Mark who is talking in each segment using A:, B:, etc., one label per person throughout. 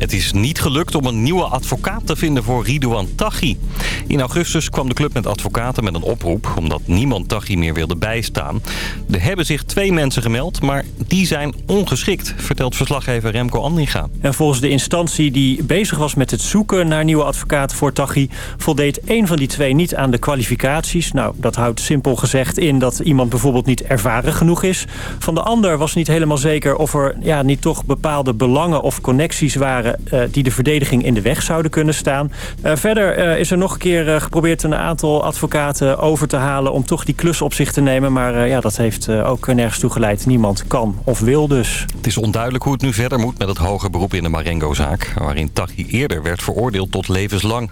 A: Het is niet gelukt om een nieuwe advocaat te vinden voor Ridouan Taghi. In augustus kwam de club met advocaten met een oproep... omdat niemand Taghi meer wilde bijstaan. Er hebben zich twee mensen gemeld, maar die zijn ongeschikt... vertelt verslaggever Remco Andringa.
B: En volgens de instantie die bezig was met het zoeken naar nieuwe advocaten voor Taghi... voldeed één van die twee niet aan de kwalificaties. Nou, dat houdt simpel gezegd in dat iemand bijvoorbeeld niet ervaren genoeg is. Van de ander was niet helemaal zeker of er ja, niet toch bepaalde belangen of connecties waren die de verdediging in de weg zouden kunnen staan. Uh, verder uh, is er nog een keer geprobeerd een aantal advocaten over te halen... om toch die klus op zich te nemen. Maar ja, dat heeft ook nergens toe geleid. Niemand kan of wil dus.
A: Het is onduidelijk hoe het nu verder moet met het hoger beroep in de Marengo-zaak... waarin Taghi eerder werd veroordeeld tot levenslang.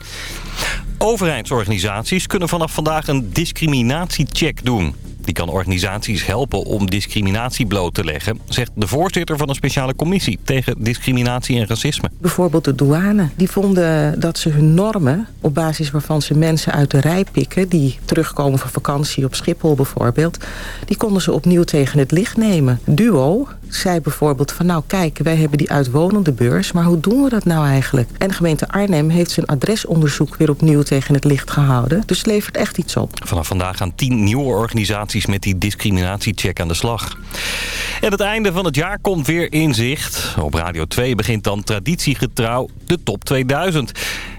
A: Overheidsorganisaties kunnen vanaf vandaag een discriminatiecheck doen. Die kan organisaties helpen om discriminatie bloot te leggen... zegt de voorzitter van een speciale commissie tegen discriminatie en racisme.
C: Bijvoorbeeld de douane. Die vonden dat ze hun normen, op basis waarvan ze mensen uit de rij pikken... die terugkomen van vakantie op Schiphol bijvoorbeeld... die konden ze opnieuw tegen het licht nemen. Duo zei bijvoorbeeld van nou kijk, wij hebben die uitwonende beurs... maar hoe doen we dat nou eigenlijk? En de gemeente Arnhem heeft zijn adresonderzoek weer opnieuw tegen het licht gehouden. Dus het levert echt iets op.
A: Vanaf vandaag gaan tien nieuwe organisaties met die discriminatiecheck aan de slag. En het einde van het jaar komt weer in zicht. Op Radio 2 begint dan traditiegetrouw de top 2000.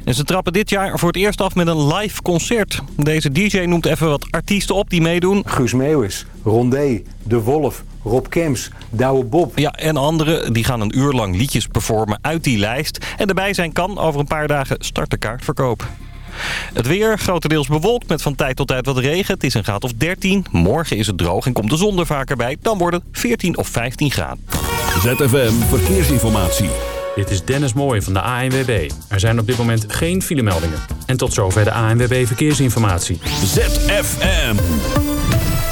A: En ze trappen dit jaar voor het eerst af met een live concert. Deze DJ noemt even wat artiesten op die meedoen.
D: Guus Meeuwis, Rondé, De Wolf, Rob Kems, Douwe Bob.
A: Ja, en anderen die gaan een uur lang liedjes performen uit die lijst. En erbij zijn kan over een paar dagen start de kaartverkoop. Het weer grotendeels bewolkt met van tijd tot tijd wat regen. Het is een graad of 13. Morgen is het droog en komt de zon er vaker bij. Dan worden het 14 of 15 graden.
E: ZFM Verkeersinformatie.
F: Dit is Dennis Mooij van de ANWB. Er zijn op dit moment geen filemeldingen. En tot zover de ANWB Verkeersinformatie.
E: ZFM.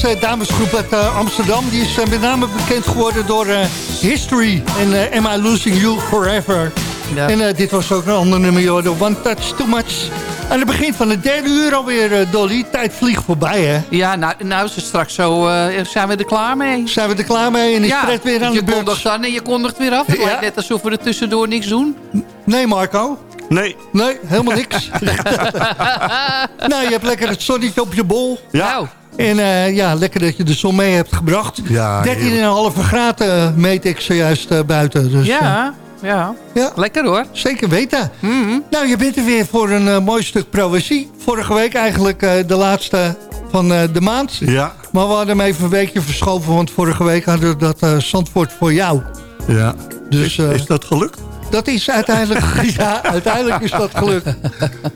G: Deze damesgroep uit uh, Amsterdam. Die is uh, met name bekend geworden door uh, History en Am I Losing You Forever. Ja. En dit was ook een ander nummer, joh, One Touch Too Much. Aan het begin van de derde uur alweer, Dolly. Tijd vliegt voorbij, hè?
H: Ja, nou, nou is het straks zo... zijn we er klaar mee?
G: Zijn we er klaar mee en is ja, Fred weer aan de beurt?
H: je kondigt dan en je kondigt weer af. Het ja. lijkt net alsof we er tussendoor niks doen.
G: Nee, Marco.
I: Nee.
G: Nee, helemaal niks. nou, je hebt lekker het zonnetje op je bol.
I: Ja. Nou.
G: En uh, ja, lekker dat je de zon mee hebt gebracht.
I: Ja,
G: 13,5 graden meet ik zojuist uh, buiten. Dus,
H: ja, uh, ja, ja, lekker hoor.
G: Zeker weten.
H: Mm -hmm.
G: Nou, je bent er weer voor een mooi stuk proëzie. Vorige week eigenlijk de laatste van de maand.
I: Ja.
G: Maar we hadden hem even een weekje verschoven, want vorige week hadden we dat Zandvoort voor jou.
I: Ja. Dus, is, is dat gelukt?
G: Dat is uiteindelijk, ja, uiteindelijk is dat gelukt.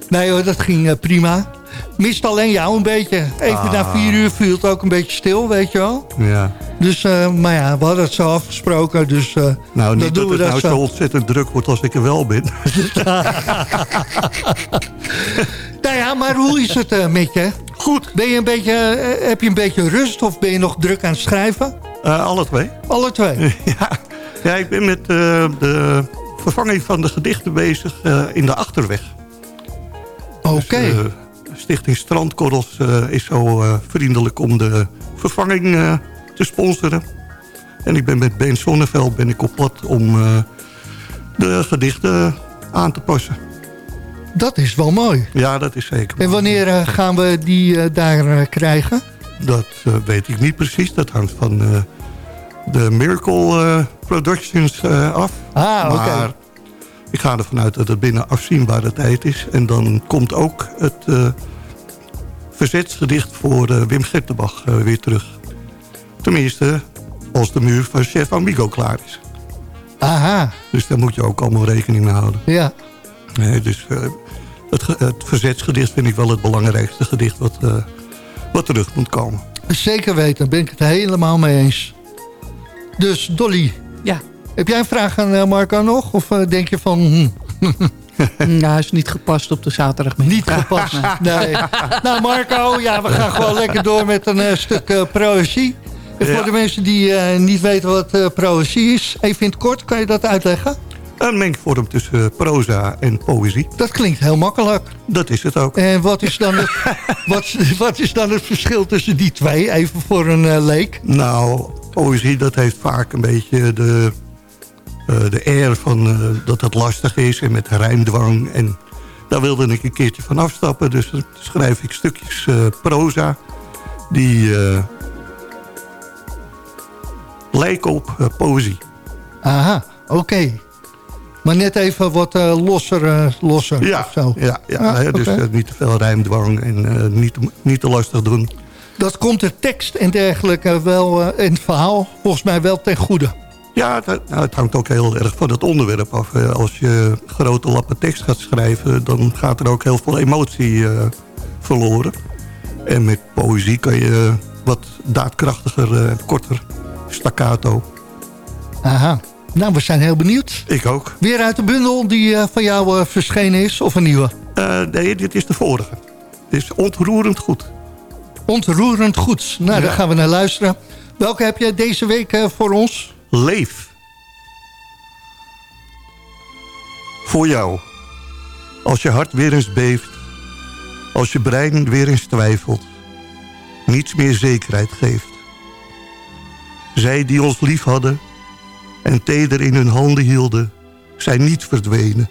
G: Nee hoor, dat ging prima. Mist alleen jou een beetje. Even ah. na vier uur viel het ook een beetje stil, weet je wel.
I: Ja.
G: Dus, uh, maar ja, we hadden het zo afgesproken. Dus, uh,
I: nou, niet dat, het nou zo. ontzettend druk wordt als ik er wel ben.
G: nou ja, maar hoe is het met je?
I: Goed.
G: Ben je een beetje, heb je een beetje rust of ben je nog druk aan het schrijven?
I: alle twee.
G: Alle twee?
I: ja. ja, ik ben met de vervanging van de gedichten bezig uh, in de Achterweg.
G: Oké. Okay. Dus, uh,
I: Stichting Strandkorrels uh, is zo vriendelijk om de vervanging te sponsoren. En ik ben met Ben Sonneveld ben ik op pad om de gedichten aan te passen.
G: Dat is wel mooi.
I: Ja, dat is zeker.
G: En wanneer gaan we die daar krijgen?
I: Dat weet ik niet precies. Dat hangt van de Miracle Productions af.
G: Ah, oké.
I: Ik ga ervan uit dat het binnen afzienbare tijd is. En dan komt ook het uh, verzetsgedicht voor uh, Wim Gertenbach uh, weer terug. Tenminste, als de muur van Chef Amigo klaar is.
G: Aha.
I: Dus daar moet je ook allemaal rekening mee houden.
G: Ja.
I: Nee, dus het, het verzetsgedicht vind ik wel het belangrijkste gedicht wat, wat terug moet komen.
G: Zeker weten, daar ben ik het helemaal mee eens. Dus Dolly,
H: ja.
G: Heb jij een vraag aan eh, Marco nog? Of eh, denk je van... Hm?
H: nou, is niet gepast op de zaterdagmiddag.
G: Niet gepast, nee. nou Marco, ja, we gaan gewoon lekker door met een uh, stuk uh, proëzie. En voor de mensen die uh, niet weten wat uh, proëzie is, even in het kort, kan je dat uitleggen?
I: Een mengvorm tussen proza en poëzie.
G: Dat klinkt heel makkelijk.
I: Dat is het ook.
G: En wat is dan het, wat, wat is dan het verschil tussen die twee, even voor een leek?
I: Nou, poëzie dat heeft vaak een beetje de de air van uh, dat het lastig is en met rijmdwang. En daar wilde ik een keertje van afstappen. Dus dan schrijf ik stukjes uh, proza die lijken op poëzie.
G: Aha, oké. Maar net even wat losser, losser
I: ja,
G: of zo.
I: Ja, ja ah, dus niet te veel rijmdwang en niet, niet te lastig doen.
G: Dat komt de tekst en dergelijke wel in het verhaal volgens mij wel ten goede.
I: Ja, het, nou, het, hangt ook heel erg van het onderwerp af. Als je grote lappen tekst gaat schrijven... dan gaat er ook heel veel emotie uh, verloren. En met poëzie kan je wat daadkrachtiger en uh, korter. Staccato.
G: Aha. Nou, we zijn heel benieuwd.
I: Ik ook.
G: Weer uit de bundel die uh, van jou uh, verschenen is, of een nieuwe?
I: Uh, nee, dit is de vorige. Het is ontroerend goed.
G: Ontroerend goed. Nou, ja. daar gaan we naar luisteren. Welke heb jij deze week voor ons?
I: Leef. Voor jou. Als je hart weer eens beeft. Als je brein weer eens twijfelt. Niets meer zekerheid geeft. Zij die ons lief hadden en teder in hun handen hielden, zijn niet verdwenen.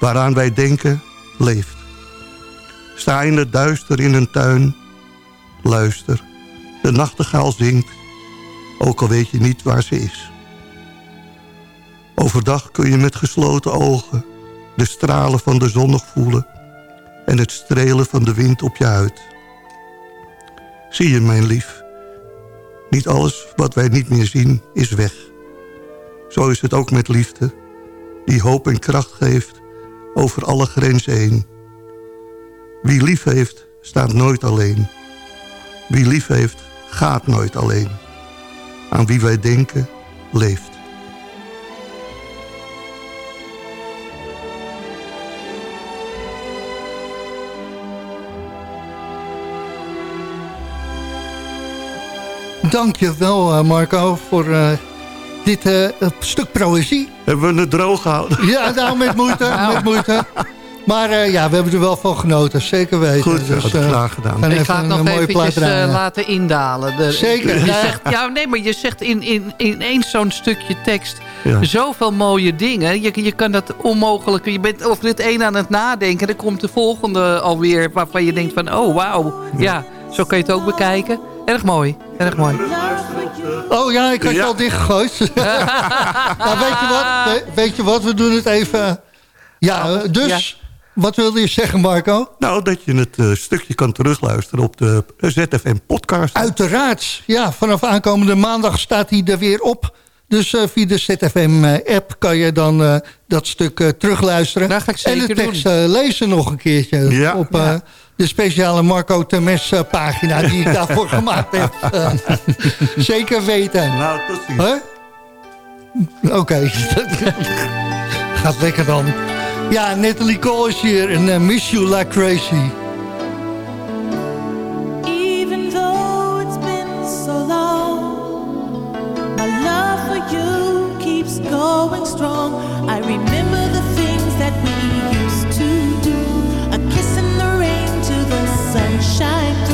I: Waaraan wij denken, leeft. Sta in het duister in een tuin, luister. De nachtegaal zingt ook al weet je niet waar ze is. Overdag kun je met gesloten ogen de stralen van de zon nog voelen en het strelen van de wind op je huid. Zie je, mijn lief, niet alles wat wij niet meer zien is weg. Zo is het ook met liefde, die hoop en kracht geeft over alle grenzen heen. Wie lief heeft, staat nooit alleen. Wie lief heeft, gaat nooit alleen aan wie wij denken leeft.
G: Dank je wel, Marco, voor dit stuk proëzie.
I: Hebben we het droog gehouden?
G: Ja, nou, met moeite, met moeite. Maar uh, ja, we hebben er wel van genoten, zeker weten.
I: Goed, dus, uh, klaar gedaan.
H: Ik ga het nog eventjes uh, laten indalen. De,
G: zeker.
H: Je zegt, ja, nee, maar je zegt in, in, in eens zo'n stukje tekst ja. zoveel mooie dingen. Je, je kan dat onmogelijk... Je bent over dit een aan het nadenken. Dan komt de volgende alweer waarvan je denkt van... Oh, wauw. Ja, zo kun je het ook bekijken. Erg mooi, erg mooi.
G: Oh ja, ik had je al dichtgegooid. nou, weet je wat? Weet je wat? We doen het even... Ja, dus... Wat wilde je zeggen, Marco?
I: Nou, dat je het uh, stukje kan terugluisteren op de ZFM-podcast.
G: Uiteraard. Ja, vanaf aankomende maandag staat hij er weer op. Dus uh, via de ZFM-app kan je dan uh, dat stuk terugluisteren.
H: Daar ga ik zeker
G: en de tekst lezen nog een keertje ja. op ja. de speciale Marco Temes pagina die ik daarvoor gemaakt heb. zeker weten.
I: Nou, tot ziens.
G: Oké. Okay. Gaat lekker dan. Ja, Natalie Cole is hier en uh, Miss You Like Crazy.
J: Even though it's been so long My love for you keeps going strong I remember the things that we used to do A kiss in the rain to the sunshine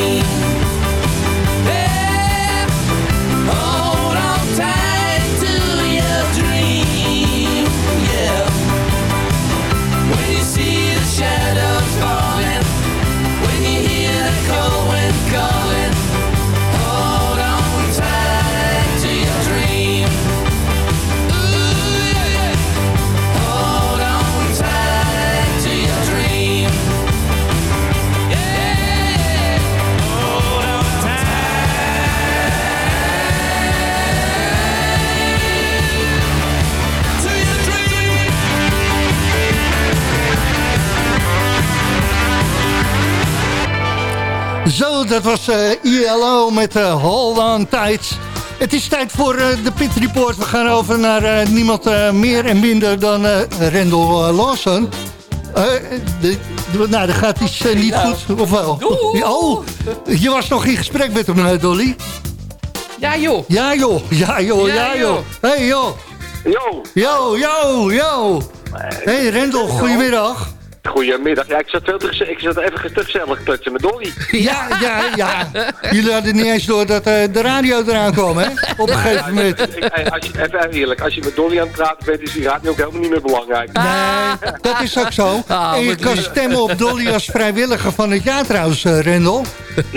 J: You.
G: Zo, dat was eh ILO met eh Hold On Tight. Het is tijd voor eh, de Pit Report. We gaan over naar eh, niemand eh, meer en minder dan eh Rendel Lawson. Eh, de, de- nou, dat gaat iets niet goed, of wel? Oh, je was nog in gesprek met hem, Dolly.
H: Ja joh.
G: Ja joh, ja joh, ja, joh. Hey joh.
K: Yo,
G: Yo, yo, yo. Hey Rendel, goedemiddag.
K: Goedemiddag. Ja, ik zat, veel te, gez- ik zat even te gezellig kletsen met Dolly.
G: Ja, ja, ja. Jullie hadden niet eens door dat eh, de radio eraan kwam, hè? Op een gegeven moment.
K: Ik- Als je, even eerlijk, als je met Dolly aan het praten bent, is die radio ook helemaal niet meer belangrijk.
G: Nee, dat is ook zo.
H: Ah,
G: en je kan stemmen op Dolly als vrijwilliger van het jaar trouwens, eh, Rendel.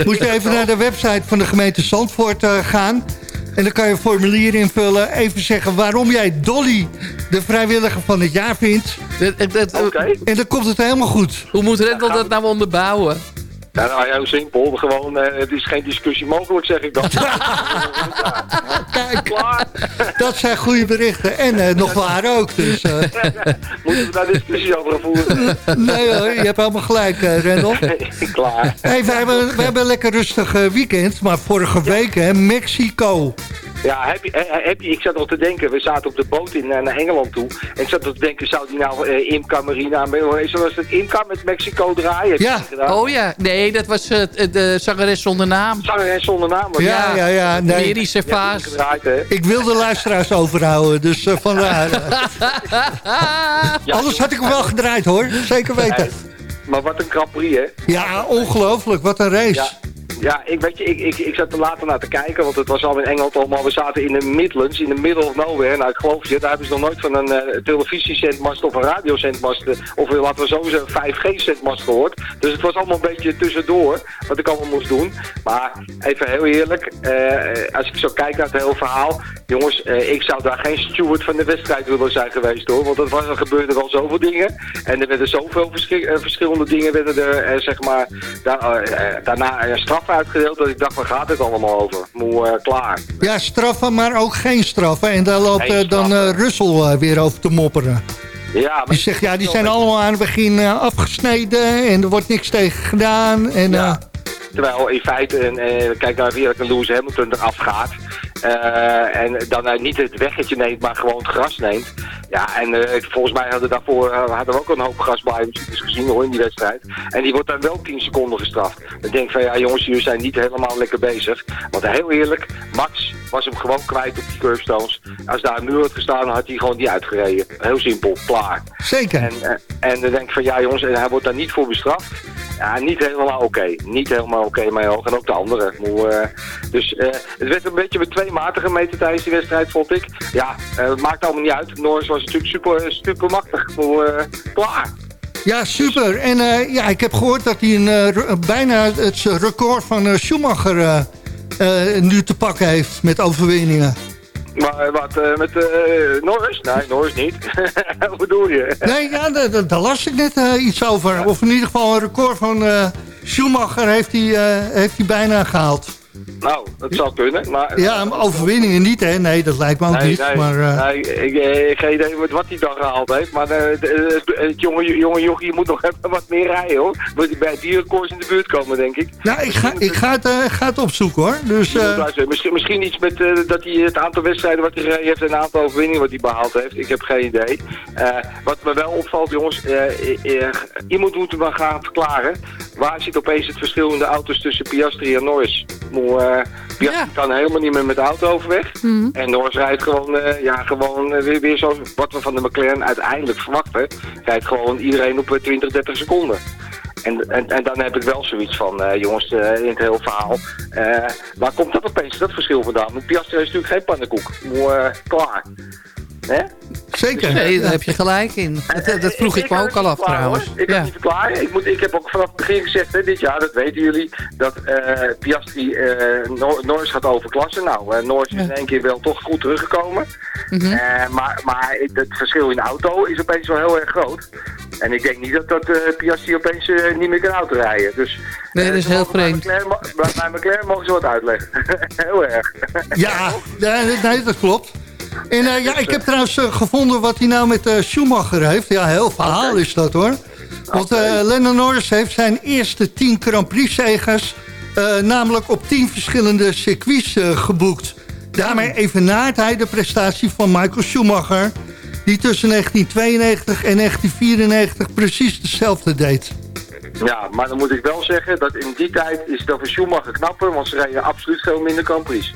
G: Moet je even naar de website van de gemeente Zandvoort eh, gaan. En dan kan je een formulier invullen. Even zeggen waarom jij Dolly de vrijwilliger van het jaar vindt.
H: Dat- dat- dat-
K: Oké.
G: En dan komt het helemaal goed.
H: Hoe moet Rendel dat nou onderbouwen?
K: Ja, nou, heel simpel. Gewoon, eh, het is geen discussie mogelijk, zeg ik dan.
G: Kijk,
K: Klaar.
G: dat zijn goede berichten. En eh, nog waar ook. Dus, eh,
K: Moeten we daar discussie over gaan voeren?
G: nee hoor, je hebt helemaal gelijk, Rendel.
K: Klaar.
G: Hey, we, hebben, we hebben een lekker rustig weekend. Maar vorige week, hè, Mexico.
K: Ja, heb je, eh, heb je, ik zat nog te denken, we zaten op de boot in, eh, naar Engeland toe. En ik zat nog te denken, zou die nou eh, Imca Marina, zoals het Imca met Mexico draaien? Heb
G: Ja.
H: Oh ja, nee, dat was eh, de zangeres zonder naam.
K: Zangeres zonder naam. maar
G: Ja, ja, ja. Nee.
H: Mary
K: heb?
G: Ik wil de luisteraars overhouden, dus eh, vandaar. eh.
K: Ja,
G: Anders had ik hem wel gedraaid hoor, zeker weten.
K: Nee, Maar wat een Grand Prix, hè?
G: Ja, ongelooflijk, wat een race.
K: Ja, ja ik, weet je, ik, ik, ik zat er later naar te kijken, want het was al in Engeland allemaal. We zaten in de Midlands, in de middle of nowhere. Nou, ik geloof je, daar hebben ze nog nooit van een uh, televisiezendmast of een radiozendmast, uh, of uh, laten we zo zeggen, 5G-zendmast gehoord. Dus het was allemaal een beetje tussendoor, wat ik allemaal moest doen. Maar even heel eerlijk, als ik zo kijk naar het hele verhaal, jongens, ik zou daar geen steward van de wedstrijd willen zijn geweest hoor. Want was, er gebeurden al zoveel dingen. En er werden zoveel verschi verschillende dingen, werden er, zeg maar, daar, daarna straf uitgedeeld dat ik dacht, waar gaat dit allemaal over? Moe, uh, klaar.
G: Ja, straffen, maar ook geen straffen. En daar loopt uh, dan uh, Russell uh, weer over te mopperen.
K: Ja, maar
G: die zegt, ja, die zijn allemaal aan het begin afgesneden en er wordt niks tegen gedaan. En,
K: ja. Terwijl in feite, en, kijk naar wie een Lewis Hamilton eraf gaat. En dan niet het weggetje neemt, maar gewoon het gras neemt. Ja, en uh, volgens mij hadden daarvoor hadden we ook een hoop grasblijvers gezien hoor, in die wedstrijd. En die wordt dan wel 10 seconden gestraft. Dan denk ik van ja jongens, jullie zijn niet helemaal lekker bezig. Want heel eerlijk, Max was hem gewoon kwijt op die curbstones. Als daar een muur had gestaan, had hij gewoon die uitgereden. Heel simpel, klaar.
G: Zeker.
K: En, en dan denk ik van ja jongens, en hij wordt daar niet voor bestraft. Ja, niet helemaal oké. Okay. Niet helemaal oké okay, mijn ogen. En ook de anderen. Uh, dus uh, het werd een beetje met twee maten gemeten tijdens die wedstrijd, vond ik. Ja, uh, het maakt allemaal niet uit. Norris was natuurlijk super, super machtig. Moe, klaar.
G: Ja, super. En uh, ja, ik heb gehoord dat hij een, uh, bijna het record van uh, Schumacher nu te pakken heeft met overwinningen.
K: Maar wat, met Norris? Nee, Norris niet. Wat bedoel je?
G: Nee, ja, daar, las ik net iets over. Of in ieder geval een record van Schumacher heeft hij, heeft hij bijna gehaald.
K: Nou, dat zou kunnen, maar...
G: Ja, maar overwinningen niet, hè? Nee, dat lijkt me ook
K: Nee,
G: niet.
K: nee,
G: maar,
K: nee, ik, eh, ik geen idee wat, hij dan gehaald heeft. Maar de- het, jonge, jonge jochie moet nog even wat meer rijden, hoor. Moet hij bij het dierenkoers in de buurt komen, denk ik.
G: nou, ik ga, ik ga, het, ga het opzoeken, hoor. Dus.
K: Misschien, misschien iets met dat hij het aantal wedstrijden wat hij gereden heeft en het aantal overwinningen wat hij behaald heeft. Ik heb geen idee. Wat me wel opvalt, jongens, iemand moet me gaan verklaren. Waar zit opeens het verschil in de auto's tussen Piastri en Norris? Moe, eh, Piastri kan helemaal niet meer met de auto overweg. En Norris rijdt gewoon, eh, ja, gewoon eh, weer, weer zo wat we van de McLaren uiteindelijk verwachten. Rijdt gewoon iedereen op eh, 20, 30 seconden. En, en, en dan heb ik wel zoiets van, jongens, in het hele verhaal. waar komt dat opeens, dat verschil vandaan? Want Piastri is natuurlijk geen pannenkoek. Moe, eh, klaar. Hè?
G: zeker.
H: Nee, daar heb je gelijk in. Dat, dat vroeg ik me ook al af trouwens.
K: hoor. Ik kan
H: Ja.
K: niet verklaren. Ik, moet, ik heb ook vanaf het begin gezegd, hè, dit jaar, dat weten jullie, dat eh, Piastri eh, Norris gaat overklassen. Nou, eh, Norris is in één keer wel toch goed teruggekomen.
H: Mhm.
K: Eh, maar maar het verschil in de auto is opeens wel heel erg groot. En ik denk niet dat, dat eh, Piastri opeens eh, niet meer kan autorijden. Dus,
H: Nee,
K: eh,
H: dat is heel
K: mogen bij
H: vreemd.
K: McLaren Bij, McLaren mogen ze wat uitleggen. heel erg.
G: Ja, nee, dat klopt. En eh, ja, ik heb trouwens eh, gevonden wat hij nou met eh, Schumacher heeft. Ja, heel verhaal is dat hoor. Want Lennon Norris heeft zijn eerste 10 Grand Prix zegers... eh, namelijk op 10 verschillende circuits geboekt. Daarmee evenaart hij de prestatie van Michael Schumacher... die tussen 1992 en 1994 precies hetzelfde deed.
K: Ja, maar dan moet ik wel zeggen dat in die tijd is het over Schumacher knapper, want ze reden absoluut veel minder Grand Prix.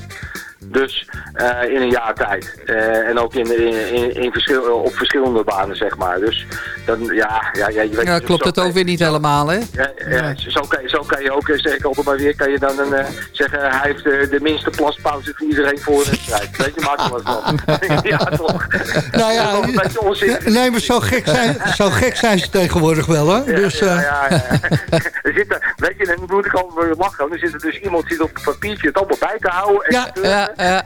K: Dus eh, in een jaar tijd. Eh, en ook in, in, in, in verschil, op verschillende banen, zeg maar. Dus dan, ja, ja, ja je weet
H: Ja, klopt het ook weer niet helemaal, hè?
K: Ja, ja, Zo, kan, je- zo kan je ook, eh, zeg ik altijd maar weer, kan je dan een, zeggen, hij heeft de minste plaspauze van iedereen voor een wedstrijd. Weet je, maak er wat van. ja, toch?
G: Nou ja,
K: Dat is wel een beetje onzinnig.
G: nee, maar zo gek zijn, zo gek zijn ze tegenwoordig wel hoor. Dus,
K: ja, ja, ja. er zit er, weet je, dan moet ik weer lachen. Dan zit er dus iemand zit op een papiertje het allemaal bij te houden. En
G: ja,
H: ja.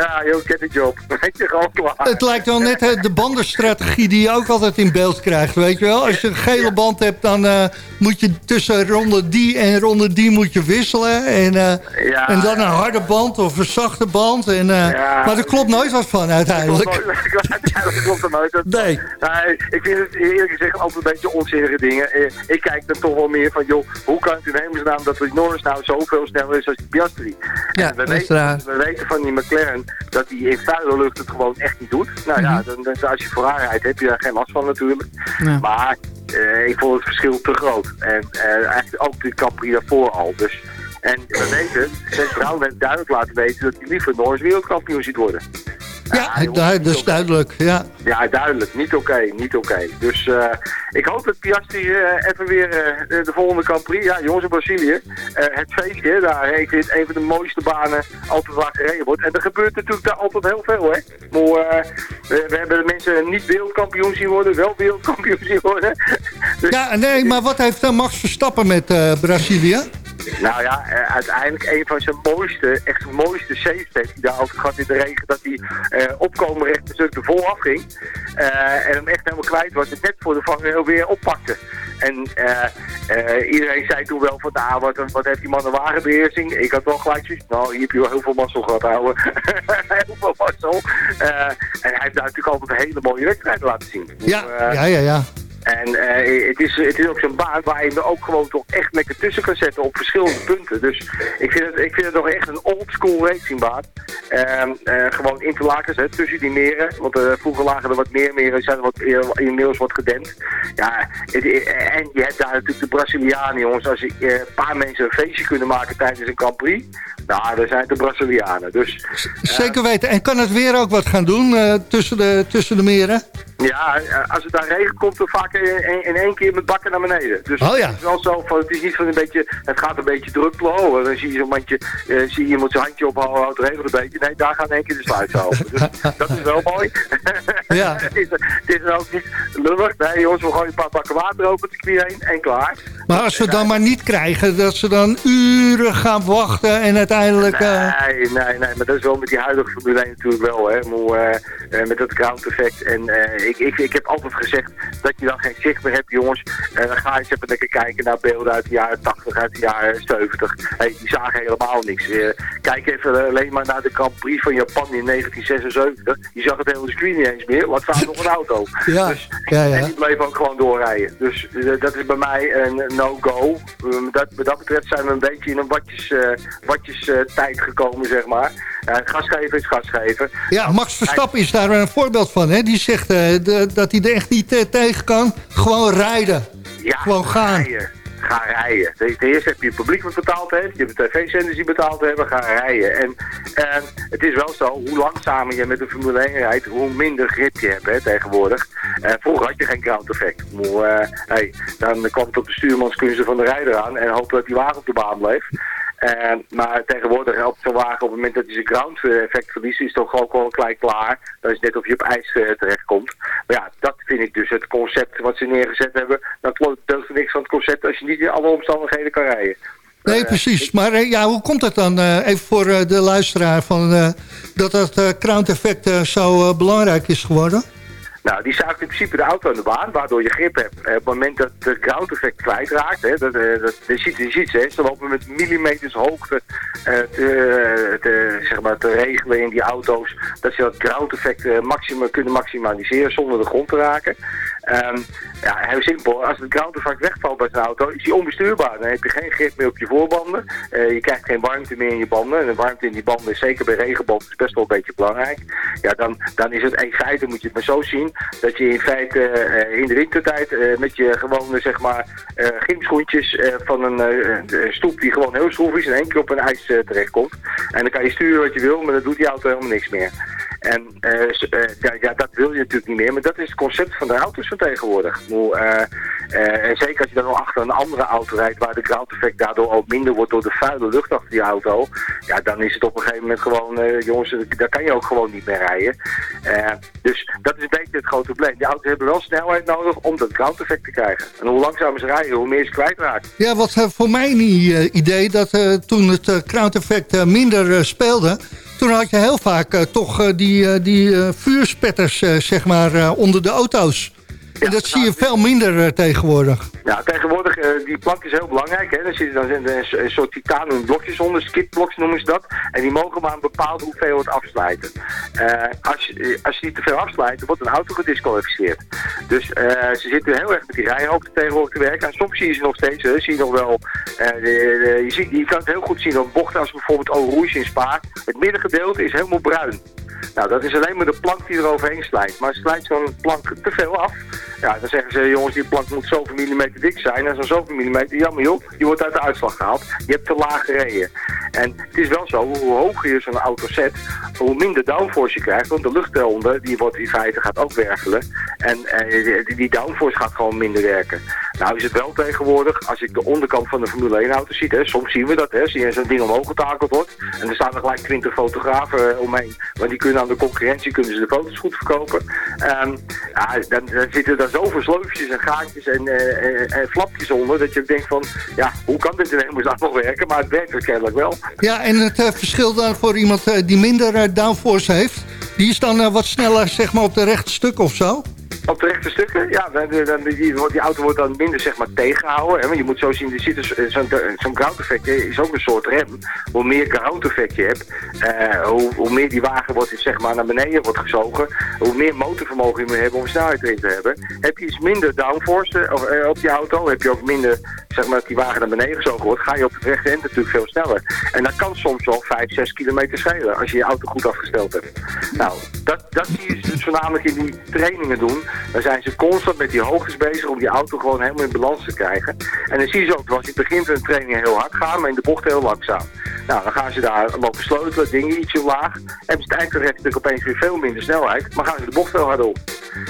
H: Ja,
K: joh, get the job. Weet je, gewoon klaar.
G: Het lijkt wel net de bandenstrategie die je ook altijd in beeld krijgt, weet je wel. Als je een gele band hebt, dan eh, moet je tussen ronde die en ronde die moet je wisselen. En, eh,
K: Ja.
G: en dan een harde band of een zachte band. En, eh,
K: Ja.
G: Maar er klopt nooit wat van uiteindelijk.
K: Dat klopt er nooit.
G: Nee.
K: Nee, ik vind het eerlijk gezegd altijd een beetje onzinnige dingen. Ik kijk er toch wel meer van, joh, hoe kan het in hemelsnaam dat die Norris nou zoveel sneller is als die Piastri?
H: Ja,
K: En we, weten, we weten van die McLaren dat hij in vuile lucht het gewoon echt niet doet. Nou ja, dan, dan- als je vooraan rijdt heb je daar geen last van natuurlijk.
H: Ja.
K: Maar eh, ik vond het verschil te groot. En eh, eigenlijk ook de Capri daarvoor al. Dus, en we weten, Seth Brown heeft duidelijk laten weten dat hij liever Norris wereldkampioen ziet worden.
G: Ja,
K: jongens,
G: dat is duidelijk. Ja.
K: Ja, duidelijk. Niet oké, niet oké. Dus eh, ik hoop dat Piastri eh, even weer eh, de de volgende Grand Prix, ja jongens in Brazilië, het feestje daar, vind het een van de mooiste banen altijd waar gereden wordt. En er gebeurt natuurlijk daar altijd heel veel, hè. Maar, we, we hebben de mensen niet wereldkampioen zien worden, wel wereldkampioen zien worden. Dus,
G: ja, nee, maar wat heeft Max Verstappen met Brazilië?
K: Nou ja, eh, uiteindelijk een van zijn mooiste, echt zijn mooiste saves heeft hij daar altijd gehad in de regen. Dat hij eh opkomen recht een stuk ervoor afging. Eh, en hem echt helemaal kwijt was. En net voor de vangrail weer oppakte. En iedereen zei toen wel van, nou, wat, wat heeft die man een wagenbeheersing? Ik had wel gelijk zoiets, nou, hier heb je wel heel veel mazzel gehad, ouwe. heel veel mazzel. En hij heeft daar natuurlijk altijd een hele mooie wedstrijd laten zien.
G: Ja, ja, ja, ja.
K: En eh, het, is, het is ook zo'n baan waar je er ook gewoon toch echt lekker tussen kan zetten op verschillende punten. Dus ik vind het, ik vind het nog echt een old school racingbaan. Ehm, eh, gewoon interlakers hè, tussen die meren. Want eh, vroeger lagen er wat meer meren, zijn wat, inmiddels wat gedempt. Ja, en je hebt daar natuurlijk de Brazilianen, jongens. Als je, een paar mensen een feestje kunnen maken tijdens een Grand Prix, nou, dan zijn de Brazilianen. Dus
G: Zeker weten. En kan het weer ook wat gaan doen tussen, de, tussen de meren?
K: Ja, als het daar regen komt, dan vaak in, in- één keer met bakken naar beneden. Dus
G: Oh ja.
K: het is wel zo van, het is niet van een beetje, het gaat een beetje druk Dan zie je zo'n mandje, eh, zie je iemand zijn handje ophouden, houdt het regent een beetje. Nee, daar gaat in één keer de sluis open. Dus dat is wel mooi.
G: Ja.
K: het, is, het is ook niet lullig. Nee jongens, we gooien een paar bakken water over het circuit heen en klaar.
G: Maar als we dan maar niet krijgen, dat ze dan uren gaan wachten en uiteindelijk... eh,
K: Nee, nee, nee, maar dat is wel met die huidige Formule 1 natuurlijk wel, hè. Moe, eh, met dat ground effect. En ik, ik, ik heb altijd gezegd dat je dan geen zicht meer hebt, jongens. Ga eens even lekker kijken naar beelden uit de jaren 80, uit de jaren 70. Hey, die zagen helemaal niks. Eh, kijk even alleen maar naar de Grand Prix van Japan in 1976. Je zag het hele circuit niet eens meer, wat staan nog een auto.
G: Ja,
K: Dus,
G: ja, ja.
K: En die bleef ook gewoon doorrijden. Dus eh, dat is bij mij een no-go. Eh, dat, wat dat betreft zijn we een beetje in een watjes, eh, watjes tijd gekomen, zeg maar. Gas geven is gas geven.
G: Ja, Max Verstappen is daar een voorbeeld van. Hè? Die zegt de- dat hij er echt niet eh, tegen kan. Gewoon rijden.
K: Ja,
G: Gewoon gaan.
K: Rijden. Ga rijden. Ten eerste heb je het publiek wat betaald heeft. Je hebt de tv-zenders die betaald hebben. Ga rijden. En, en het is wel zo, hoe langzamer je met de Formule 1 rijdt, hoe minder grip je hebt hè, tegenwoordig. Eh, vroeger had je geen ground effect. Maar, eh, hey, dan kwam het op de stuurmanskunsten van de rijder aan en hopen dat die wagen op de baan bleef. Eh, maar tegenwoordig helpt zo'n wagen op het moment dat hij zijn ground effect verliest, is het toch ook wel gelijk klaar. Dan is het net of je op ijs eh, terechtkomt. Maar ja, dat vind ik dus het concept wat ze neergezet hebben. Klopt deugt er niks van het concept als je niet in alle omstandigheden kan rijden.
G: Nee, precies. Maar eh, ja, hoe komt het dan, eh, even voor eh, de luisteraar... Van, eh, dat dat eh crown effect eh, zo eh, belangrijk is geworden?
K: Nou, die zuigt in principe de auto aan de baan, waardoor je grip hebt. Eh, op het moment dat de ground kwijtraakt, hè, dat, eh, dat, je ziet, je ziet hè, ze lopen met millimeters hoogte eh, te, zeg maar, te regelen in die auto's, dat ze dat ground effect maximum kunnen maximaliseren zonder de grond te raken. Ehm, ja, heel simpel. Als het effect wegvalt bij zijn auto, is die onbestuurbaar. Dan heb je geen grip meer op je voorbanden. Eh, je krijgt geen warmte meer in je banden. En de warmte in die banden is zeker bij regenbanden is best wel een beetje belangrijk. Ja, dan, dan is het in feite, moet je het maar zo zien, dat je in feite eh, in de wintertijd eh, met je gewone, zeg maar, gymschoentjes van een stoep die gewoon heel schroef is in één keer op een ijs terechtkomt. En dan kan je sturen wat je wil, maar dan doet die auto helemaal niks meer. En ja, ja, dat wil je natuurlijk niet meer, maar dat is het concept van de auto's tegenwoordig. Eh, eh, en zeker als je dan nog achter een andere auto rijdt, waar de ground effect daardoor ook minder wordt door de vuile lucht achter die auto, ja, dan is het op een gegeven moment gewoon, eh, jongens, daar kan je ook gewoon niet meer rijden. Dus dat is een beetje het grote probleem. Die auto's hebben wel snelheid nodig om dat ground effect te krijgen. En hoe langzamer ze rijden, hoe meer ze kwijtraken.
G: Ja, wat voor mij eh, idee dat toen het crown effect minder speelde... toen had je heel vaak toch die, die vuurspetters zeg maar, onder de auto's. En dat zie je veel minder eh, tegenwoordig.
K: Ja, tegenwoordig, eh, die plank is heel belangrijk. Hè. Dan zitten dan een, een, een soort titanium blokjes onder, skidblocks noemen ze dat. En die mogen maar een bepaalde hoeveelheid afsluiten. Eh, als, je, als je niet te veel afsluit, dan wordt een auto gedisqualificeerd. Dus ze zitten heel erg met die rijhoogte tegenwoordig te werken. En soms zie je ze nog steeds, hè, zie je nog wel, de, de- je, ziet, je kan het heel goed zien op bochten als bijvoorbeeld Rouge in Spa. Het middengedeelte is helemaal bruin. Nou, dat is alleen maar de plank die er overheen slijt. Maar slijt zo'n plank te veel af, ja, dan zeggen ze, jongens, die plank moet zoveel millimeter dik zijn. En zo'n zoveel millimeter, jammer joh, je wordt uit de uitslag gehaald. Je hebt te laag gereden. En het is wel zo, hoe hoger je zo'n auto zet, hoe minder downforce je krijgt. Want de lucht eronder, die wordt in feite gaat ook werkelen. En eh, die, downforce gaat gewoon minder werken. Nou is het wel tegenwoordig, als ik de onderkant van de Formule 1 auto zie, hè, soms zien we dat, hè, zie je zo'n ding omhoog getakeld wordt. En er staan er gelijk 20 fotografen eh, omheen. Want die kunnen aan de concurrentie kunnen ze de foto's goed verkopen. Ehm, ja, dan, dan zitten er zoveel sleufjes en gaatjes en, eh, en, en flapjes onder, dat je denkt van, ja, hoe kan dit in hemelsnaam nog werken? Maar het werkt er kennelijk wel.
G: Ja, en het eh, verschil dan voor iemand eh, die minder eh, downforce heeft... die is dan eh, wat sneller zeg maar, op de rechte stuk of zo?
K: Op de rechte stukken, ja, dan, die, die auto wordt dan minder zeg maar tegengehouden. Hè? Want je moet zo zien, dus, eh, zo'n zo'n ground effect is ook een soort rem. Hoe meer ground effect je hebt, eh, hoe, hoe meer die wagen wordt zeg maar, naar beneden wordt gezogen, hoe meer motorvermogen je moet hebben om snelheid erin te hebben. Heb je iets minder downforce eh, eh, op die auto, heb je ook minder, zeg maar, dat die wagen naar beneden gezogen wordt, ga je op het rechte end natuurlijk veel sneller. En dat kan soms wel 5, 6 kilometer schelen als je je auto goed afgesteld hebt. Nou, dat, dat zie je dus voornamelijk in die trainingen doen. Dan zijn ze constant met die hoogtes bezig om die auto gewoon helemaal in balans te krijgen. En dan zie je ze ook, als je begint een training heel hard gaan, maar in de bocht heel langzaam. Nou, dan gaan ze daar lopen sleutelen, dingen ietsje laag. Hebben ze het eindelijk opeens weer veel minder snelheid, maar gaan ze de bocht heel hard op.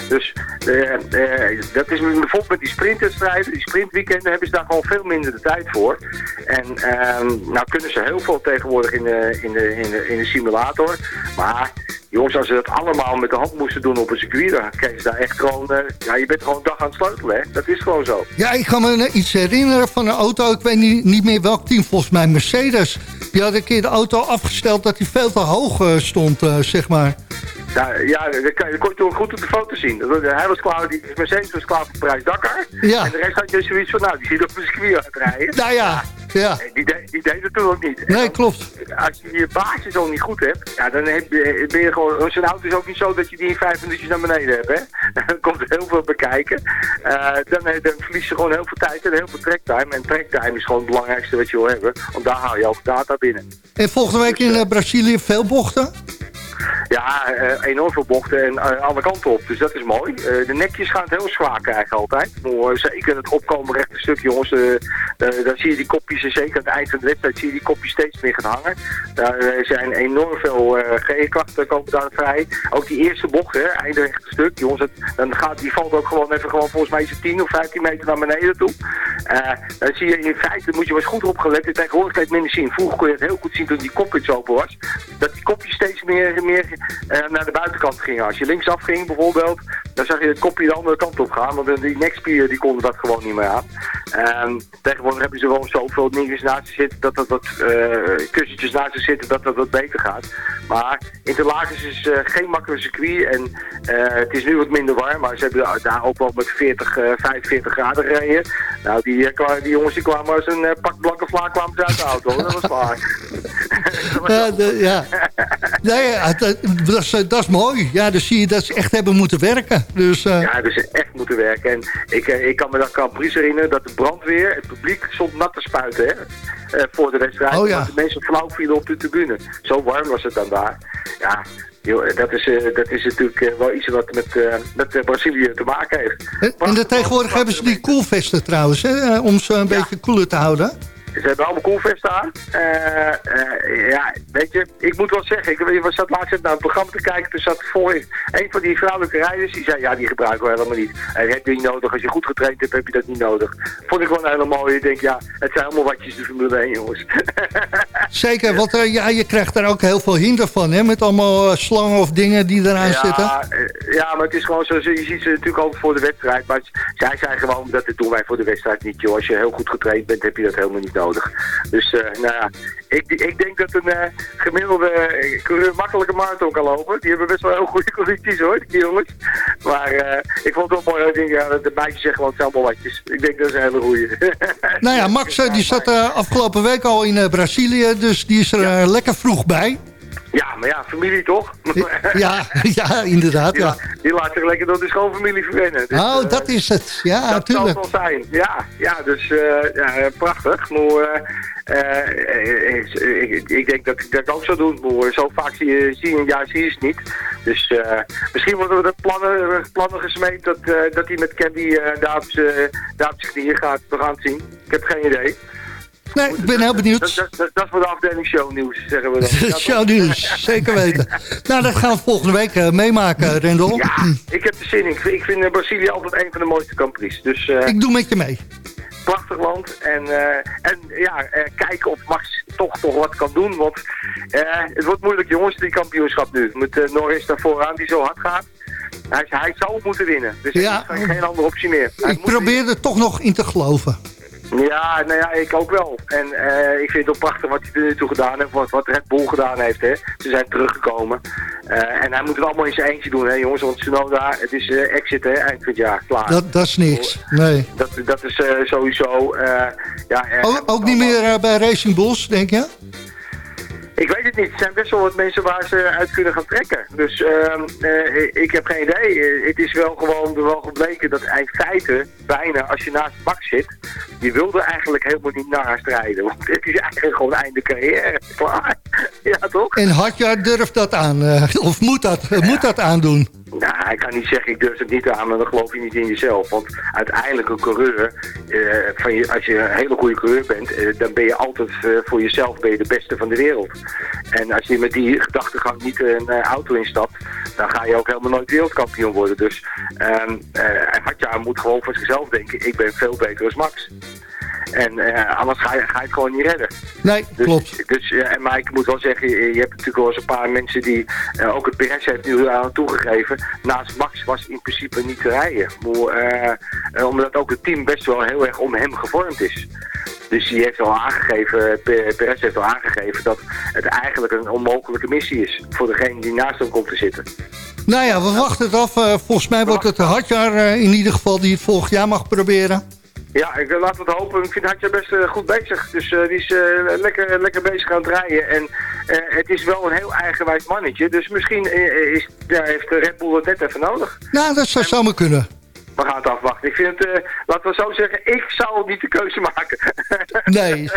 K: Dus eh, eh, dat is bijvoorbeeld met die sprintwedstrijden, die sprintweekenden hebben ze daar gewoon veel minder de tijd voor. En ehm, nou kunnen ze heel veel tegenwoordig in de, in de, in de, in de simulator. Maar jongens, als ze dat allemaal met de hand moesten doen op een circuit, dan kregen ze daar echt gewoon, eh, ja je bent gewoon dag aan het sleutelen hè. Dat is gewoon zo.
G: Ja, ik kan me iets herinneren van een auto. Ik weet niet, niet meer welk team, volgens mij Mercedes. Die had een keer de auto afgesteld dat hij veel te hoog eh, stond, eh, zeg maar.
K: Nou, ja, dat, kan, dat kon je toen goed op de foto zien. Hij was klaar, die Mercedes was klaar voor prijs Dakar.
G: Ja.
K: En de rest had je zoiets van, nou, die zit op een circuit rijden.
G: Nou ja, ja.
K: Die, de, die deed het toen ook niet.
G: Nee, klopt.
K: Als je je basis al niet goed hebt, ja, dan heb je, ben je gewoon... Zo'n auto is ook niet zo dat je die in vijf minuutjes naar beneden hebt, hè. Dan komt er heel veel bekijken. Eh, dan, eh, dan verlies je gewoon heel veel tijd en heel veel tracktime. En tracktime is gewoon het belangrijkste wat je wil hebben. Want daar haal je ook data binnen.
G: En volgende week in eh, Brazilië veel bochten?
K: Ja, eh, enorm veel bochten en eh, alle kanten op. Dus dat is mooi. Eh, de nekjes gaan het heel zwaar krijgen altijd. Maar, zeker het opkomen rechte stuk, jongens. dan zie je die kopjes, en zeker aan het eind van de wedstrijd, zie je die kopjes steeds meer gaan hangen. Daar zijn enorm veel eh G-krachten komen daar vrij. Ook die eerste bocht, hè, einde rechte stuk. Jongens, het, dan gaat, die valt ook gewoon even gewoon volgens mij zo'n 10 of 15 meter naar beneden toe. Dan zie je in feite, moet je wel eens goed opgelet. En tegenwoordig kan je minder zien. Vroeger kon je het heel goed zien toen die kop iets open was. Dat die kopjes steeds meer, meer eh, naar de buitenkant gingen. Als je linksaf ging bijvoorbeeld, dan zag je het kopje de andere kant op gaan. Want die nekspieren die konden dat gewoon niet meer aan. Ehm, tegenwoordig hebben ze gewoon zoveel dingetjes naast zich zitten, dat dat wat eh, kussentjes naast zich zitten, dat dat wat beter gaat. Maar Interlagos is eh, geen makkelijk circuit en het is nu wat minder warm, maar ze hebben daar- ook wel met 40, eh 45 graden gereden. Nou, die, die jongens die kwamen als een pak blanke vla kwamen ze uit de auto, dat was waar.
G: Ja, de- ja. Nee, dat, dat, is, eh, dat is mooi. Ja, dan zie je dat ze echt hebben moeten werken. Dus, eh,
K: Ja, dus ze echt moeten werken. En ik, eh, ik kan me dat Grand Prix herinneren dat de brandweer, het publiek stond nat te spuiten hè, voor de wedstrijd.
G: Oh ja.
K: Want de mensen flauw vielen op de tribune. Zo warm was het dan daar. Ja, dat, is, dat is natuurlijk wel iets wat met, met Brazilië te maken heeft.
G: en en de, tegenwoordig hebben ze die koelvesten trouwens, hè, om ze een beetje koeler te houden.
K: Ze hebben allemaal koelvesten aan. Eh, eh, ja, weet je, ik moet wel zeggen, ik, was zat laatst naar een programma te kijken. Toen zat voor een van die vrouwelijke rijders, die zei, ja, die gebruiken we helemaal niet. En heb je niet nodig. Als je goed getraind hebt, heb je dat niet nodig. Vond ik wel een hele mooie. Ik denk, ja, het zijn allemaal watjes de Formule 1, jongens.
G: Zeker, want eh, ja, je krijgt daar ook heel veel hinder van, hè, met allemaal slangen of dingen die eraan zitten.
K: ja, ja, maar het is gewoon zo, je ziet ze natuurlijk altijd voor de wedstrijd. Maar zij zijn gewoon, dat doen wij voor de wedstrijd niet, joh. Als je heel goed getraind bent, heb je dat helemaal niet nodig. Dus, eh, nou ja, ik, ik denk dat een eh, gemiddelde eh, coureur makkelijke marathon kan lopen. Die hebben best wel heel goede condities, hoor, die jongens. Maar eh, ik vond het wel mooi, ik denk, ja, de meisjes zeggen gewoon, watjes. Ik denk dat is een hele goeie.
G: Nou ja, Max eh, die zat eh, afgelopen week al in eh, Brazilië, dus die is er eh, lekker vroeg bij.
K: Ja, maar ja, familie toch?
G: Ja, ja inderdaad.
K: Die,
G: Ja.
K: die laat zich lekker door de schoonfamilie verwennen. Dus,
G: Oh,
K: eh,
G: dat is het. Ja,
K: dat
G: natuurlijk.
K: zal het wel zijn. Ja, ja dus eh, ja, prachtig. Maar, eh, eh, ik, ik denk dat ik dat ook zou doen. Maar zo vaak zie je, zie je een jaar zie je het niet. Dus misschien worden er plannen, plannen gesmeed dat, dat hij met Candy daar, op z'n- daar op zijn knieën gaat. We gaan het zien. Ik heb geen idee.
G: Nee, ik ben heel benieuwd.
K: dat, dat, voor de afdeling shownieuws, zeggen we dan.
G: Shownieuws, zeker weten. Nou, dat gaan we volgende week eh, meemaken, Rendel.
K: Ja, ik heb er zin in. Ik vind, ik vind eh, Brazilië altijd een van de mooiste Grand Dus eh,
G: Ik doe met je mee.
K: prachtig land. En, en ja, kijken of Max toch, toch wat kan doen. Want het wordt moeilijk jongens, die kampioenschap nu. Met Norris daar vooraan die zo hard gaat. Hij, hij zou moeten winnen. Dus
G: Ja.
K: er is geen andere optie meer. Hij
G: Ik probeer er toch nog in te geloven.
K: Ja, nou ja, ik ook wel. En eh, ik vind het ook prachtig wat hij er nu toe gedaan heeft, wat, wat Red Bull gedaan heeft. Hè. Ze zijn teruggekomen. Eh, en hij moet het allemaal in zijn eentje doen, hè, jongens. Want Tsunoda, het is eh, exit, hè, eind van het jaar. Klaar.
G: Dat, dat is niks. Nee.
K: Dat, dat is sowieso... ja,
G: Ook, ook niet meer bij Racing Bulls, denk je?
K: Ik weet het niet. Er zijn best wel wat mensen waar ze uit kunnen gaan trekken. Dus ehm, eh, ik heb geen idee. Eh, het is wel gewoon wel gebleken dat in feite, bijna als je naast Max zit, je wilde eigenlijk helemaal niet naar haar strijden. Want het is eigenlijk gewoon einde carrière. Klaar. Ja, toch?
G: En Hadja durft dat aan, eh, of moet dat, moet dat aandoen?
K: Nou, ik kan niet zeggen, ik durf het niet aan, maar dan geloof je niet in jezelf. Want uiteindelijk een coureur, eh, van je, als je een hele goede coureur bent, eh, dan ben je altijd eh, voor jezelf ben je de beste van de wereld. En als je met die gedachtegang niet een auto instapt, dan ga je ook helemaal nooit wereldkampioen worden. Dus ehm eh Hatja moet gewoon voor zichzelf denken, ik ben veel beter als Max. En eh, anders ga je, ga je het gewoon niet redden.
G: Nee,
K: Dus,
G: klopt.
K: Dus, en maar ik moet wel zeggen, je hebt natuurlijk wel eens een paar mensen die, eh, ook het PS heeft nu aan toegegeven, naast Max was in principe niet te rijden. Maar, eh, omdat ook het team best wel heel erg om hem gevormd is. Dus die heeft al aangegeven, Perez heeft al aangegeven dat het eigenlijk een onmogelijke missie is voor degene die naast hem komt te zitten.
G: Nou ja, we wachten het af. Volgens mij wordt het een hardjaar uh, in ieder geval die het volgend jaar mag proberen.
K: Ja, ik laat het hopen. Ik vind Hartje best goed bezig. Dus die is lekker, lekker bezig aan het rijden. En het is wel een heel eigenwijs mannetje. Dus misschien is, ja, heeft Red Bull het net even nodig.
G: Nou, dat zou zomaar kunnen
K: we gaan het afwachten. Ik vind het, laten we zo zeggen, ik zou niet de keuze maken.
G: nee.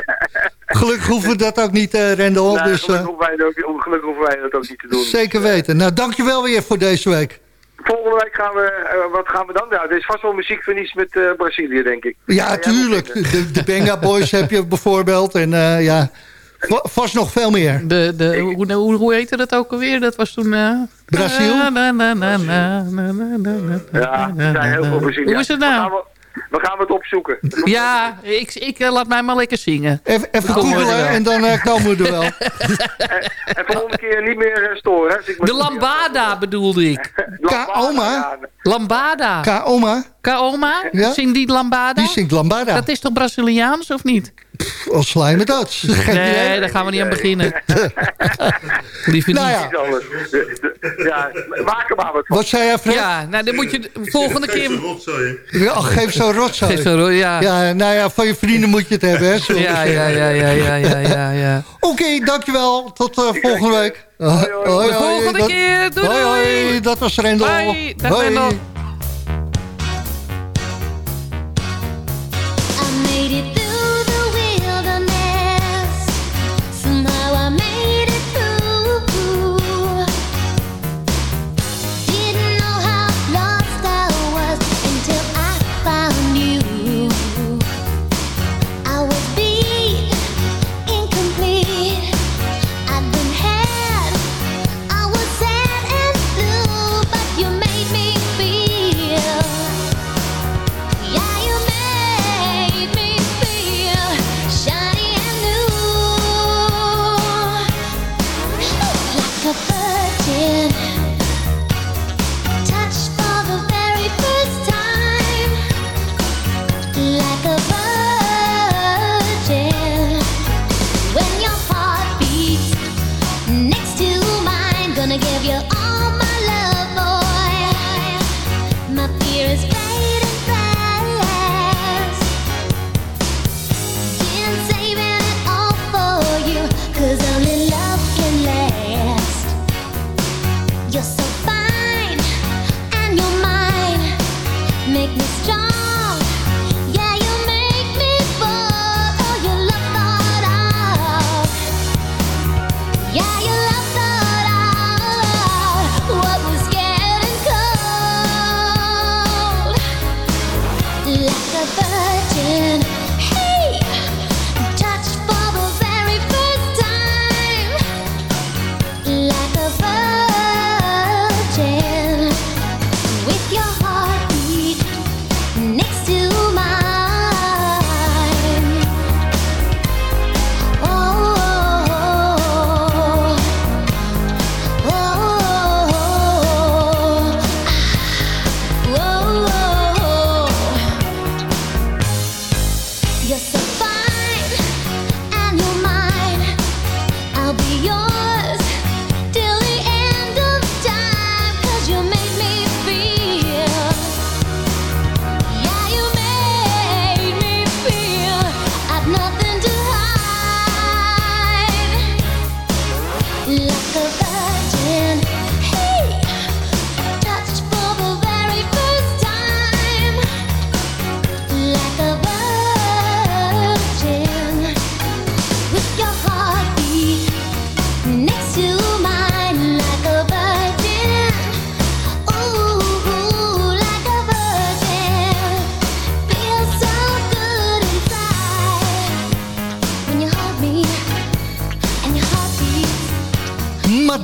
G: Gelukkig hoeven we dat ook niet, uh, Rendel.
K: Nee,
G: dus,
K: gelukkig, hoeven wij ook, gelukkig hoeven wij dat ook niet te doen.
G: Zeker weten. Nou, dankjewel weer voor deze week.
K: Volgende week gaan we, wat gaan we dan? Ja, er is vast wel muziekverlies met Brazilië, denk ik.
G: Ja, ja tuurlijk. De, de Benga Boys heb je bijvoorbeeld. En ja, Vast nog veel meer.
L: De, de, hoe, hoe, hoe heette dat ook alweer? Dat was toen... Uh,
G: Brazil?
K: ja, heel veel Brazilië.
L: Hoe is het nou?
K: We gaan het opzoeken.
L: Ja, ik, ik laat mij maar lekker zingen.
G: Even, even googelen en dan uh, komen we er wel. en,
K: en volgende keer niet meer uh, storen.
L: Dus de Lambada bedoelde ik.
G: Kaoma?
L: Lambada.
G: Kaoma?
L: Kaoma? Ja? Zingt die Lambada?
G: Die zingt Lambada.
L: Dat is toch Braziliaans of niet?
G: Als me dat?
L: Nee, daar gaan we niet aan beginnen.
G: Liever nou ja.
K: Ja, maak er maar wat
G: Wat zei jij, Fred?
L: Ja, nou dan moet je de volgende keer...
G: Geef zo'n rotzooi. Ja, geef zo'n rotzooi.
L: Geef zo, ja.
G: ja. Nou ja, van je vrienden moet je het hebben, hè?
L: Ja, ja, ja, ja, ja, ja, ja, ja.
G: Oké, okay, dankjewel. Tot uh, volgende week.
L: Hoi, hoi, hoi, de volgende
G: dat,
L: keer. Doei.
G: Dat was Rendel.
L: Hoi, dag hoi. Rendel.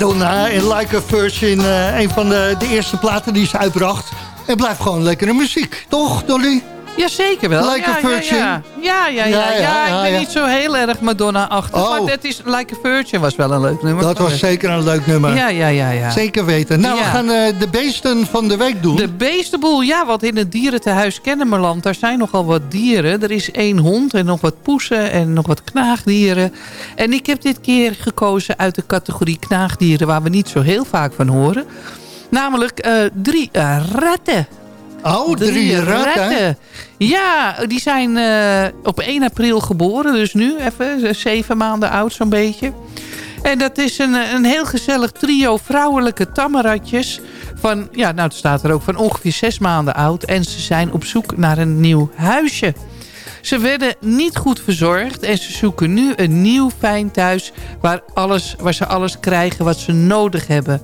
G: Madonna en Like a Virgin. Uh, een van de, de eerste platen die ze uitbracht. En blijft gewoon lekkere muziek, toch Dolly?
L: Jazeker wel.
G: Like
L: ja,
G: a Virgin?
L: Ja, ja, ja. ja, ja, ik ben niet zo heel erg Madonna-achtig. Oh. Maar dat is, Like a Virgin was wel een leuk nummer.
G: Dat was zeker een leuk nummer.
L: Ja, ja, ja. ja.
G: Zeker weten. Nou, we gaan uh, de beesten van de week doen.
L: De beestenboel, ja. Want in het dierentehuis Kennemerland, daar zijn nogal wat dieren. Er is één hond en nog wat poesen en nog wat knaagdieren. En ik heb dit keer gekozen uit de categorie knaagdieren... waar we niet zo heel vaak van horen.
H: Namelijk uh, drie uh, ratten.
G: Oh, drie, drie ratten. ratten.
H: Ja, die zijn uh, op 1 april geboren. Dus nu even zeven maanden oud zo'n beetje. En dat is een, een heel gezellig trio vrouwelijke tammeratjes. Van, ja, nou het staat er ook van ongeveer zes maanden oud. En ze zijn op zoek naar een nieuw huisje. Ze werden niet goed verzorgd en ze zoeken nu een nieuw fijn thuis... waar, alles, waar ze alles krijgen wat ze nodig hebben.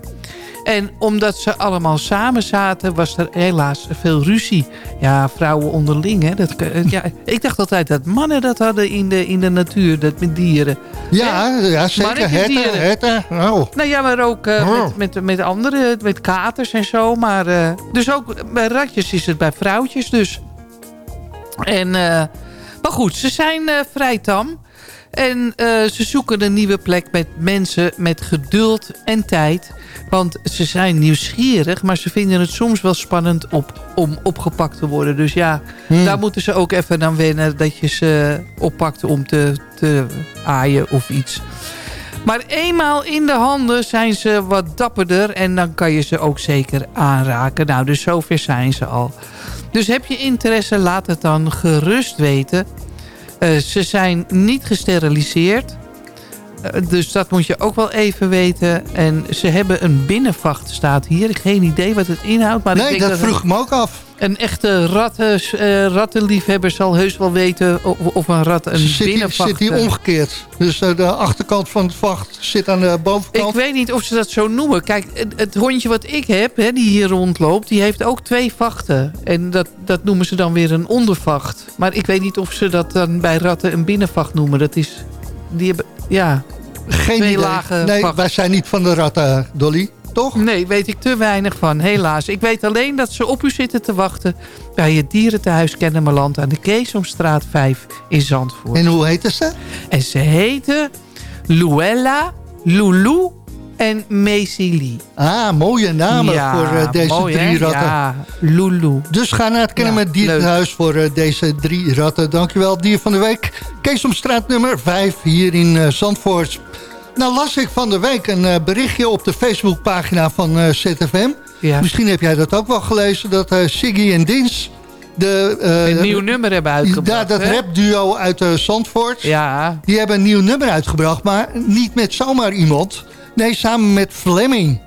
H: En omdat ze allemaal samen zaten, was er helaas veel ruzie. Ja, vrouwen onderling. Hè? Dat, ja, ik dacht altijd dat mannen dat hadden in de, in de natuur, dat met dieren.
G: Ja, ja zeker. Herten, herten. Oh.
H: Nou ja, maar ook uh, oh. met, met, met andere, met katers en zo. Maar, uh, dus ook bij ratjes is het bij vrouwtjes dus. En, uh, maar goed, ze zijn vrij tam. En ze zoeken een nieuwe plek met mensen met geduld en tijd want ze zijn nieuwsgierig, maar ze vinden het soms wel spannend op, om opgepakt te worden. Dus ja, hmm. daar moeten ze ook even aan wennen dat je ze oppakt om te, te aaien of iets. Maar eenmaal in de handen zijn ze wat dapperder en dan kan je ze ook zeker aanraken. Nou, dus zover zijn ze al. Dus heb je interesse, laat het dan gerust weten. Uh, ze zijn niet gesteriliseerd. Eh, dus dat moet je ook wel even weten. En ze hebben een binnenvacht, staat hier. Geen idee wat het inhoudt. Maar
G: nee,
H: ik denk
G: dat,
H: dat
G: vroeg me ook af.
H: Een echte ratten, uh, rattenliefhebber zal heus wel weten of een rat een
G: zit
H: binnenvacht...
G: Zit die omgekeerd? Dus uh, de achterkant van het vacht zit aan de bovenkant?
H: Ik weet niet of ze dat zo noemen. Kijk, het, het hondje wat ik heb, hè, die hier rondloopt... die heeft ook twee vachten. En dat, dat noemen ze dan weer een ondervacht. Maar ik weet niet of ze dat dan bij ratten een binnenvacht noemen. Dat is... Die hebben, ja,
G: geen
H: Twee
G: idee. nee, wij zijn niet van de ratten, Dolly. Toch?
H: Nee, weet ik te weinig van, helaas. Ik weet alleen dat ze op u zitten te wachten... bij het dierentehuis Kennemerland aan de Keesomstraat 5 in Zandvoort.
G: En hoe heten ze?
H: En ze heten Luella, Lulu en Macy
G: Ah, mooie namen voor uh, deze
H: mooi,
G: drie ratten.
H: Ja, Lulu.
G: Dus ga naar het Kennen met Dierenhuis voor uh, deze drie ratten. Dankjewel, Dier van de Week. Keesomstraat nummer 5 hier in uh, Zandvoort. Nou las ik van de week een berichtje op de Facebookpagina van ZFM. Ja. Misschien heb jij dat ook wel gelezen, dat Siggy en Dins...
H: De, een nieuw nummer hebben uitgebracht.
G: Ja, dat rapduo uit Zandvoort.
H: Ja.
G: Die hebben een nieuw nummer uitgebracht, maar niet met zomaar iemand... Nee, samen met Fleming.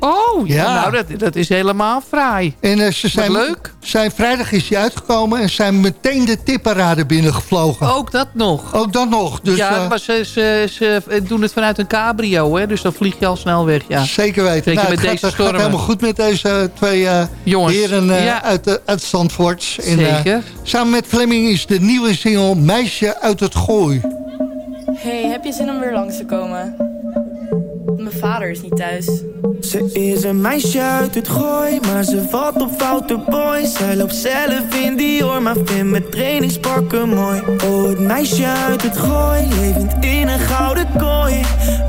H: Oh, ja. nou dat, dat is helemaal fraai.
G: En uh, ze zijn,
H: leuk.
G: Zijn, vrijdag is hij uitgekomen en zijn meteen de tipparade binnengevlogen.
H: Ook dat nog.
G: Ook dat nog. Dus,
H: ja, uh, maar ze, ze, ze doen het vanuit een cabrio, hè, dus dan vlieg je al snel weg. Ja.
G: Zeker weten. Zeker nou, met het deze gaat, stormen. gaat helemaal goed met deze twee uh, Jongens, heren ja. uit, uit Zandvoort.
H: Zeker.
G: samen met Fleming is de nieuwe single Meisje uit het Gooi.
M: Hey, heb je zin om weer langs te komen? Mijn vader is niet thuis.
N: Ze is een meisje uit het gooi, maar ze valt op foute boys. Zij loopt zelf in die oor, maar vindt met trainingspakken mooi. Oh, het meisje uit het gooi, levend in een gouden kooi.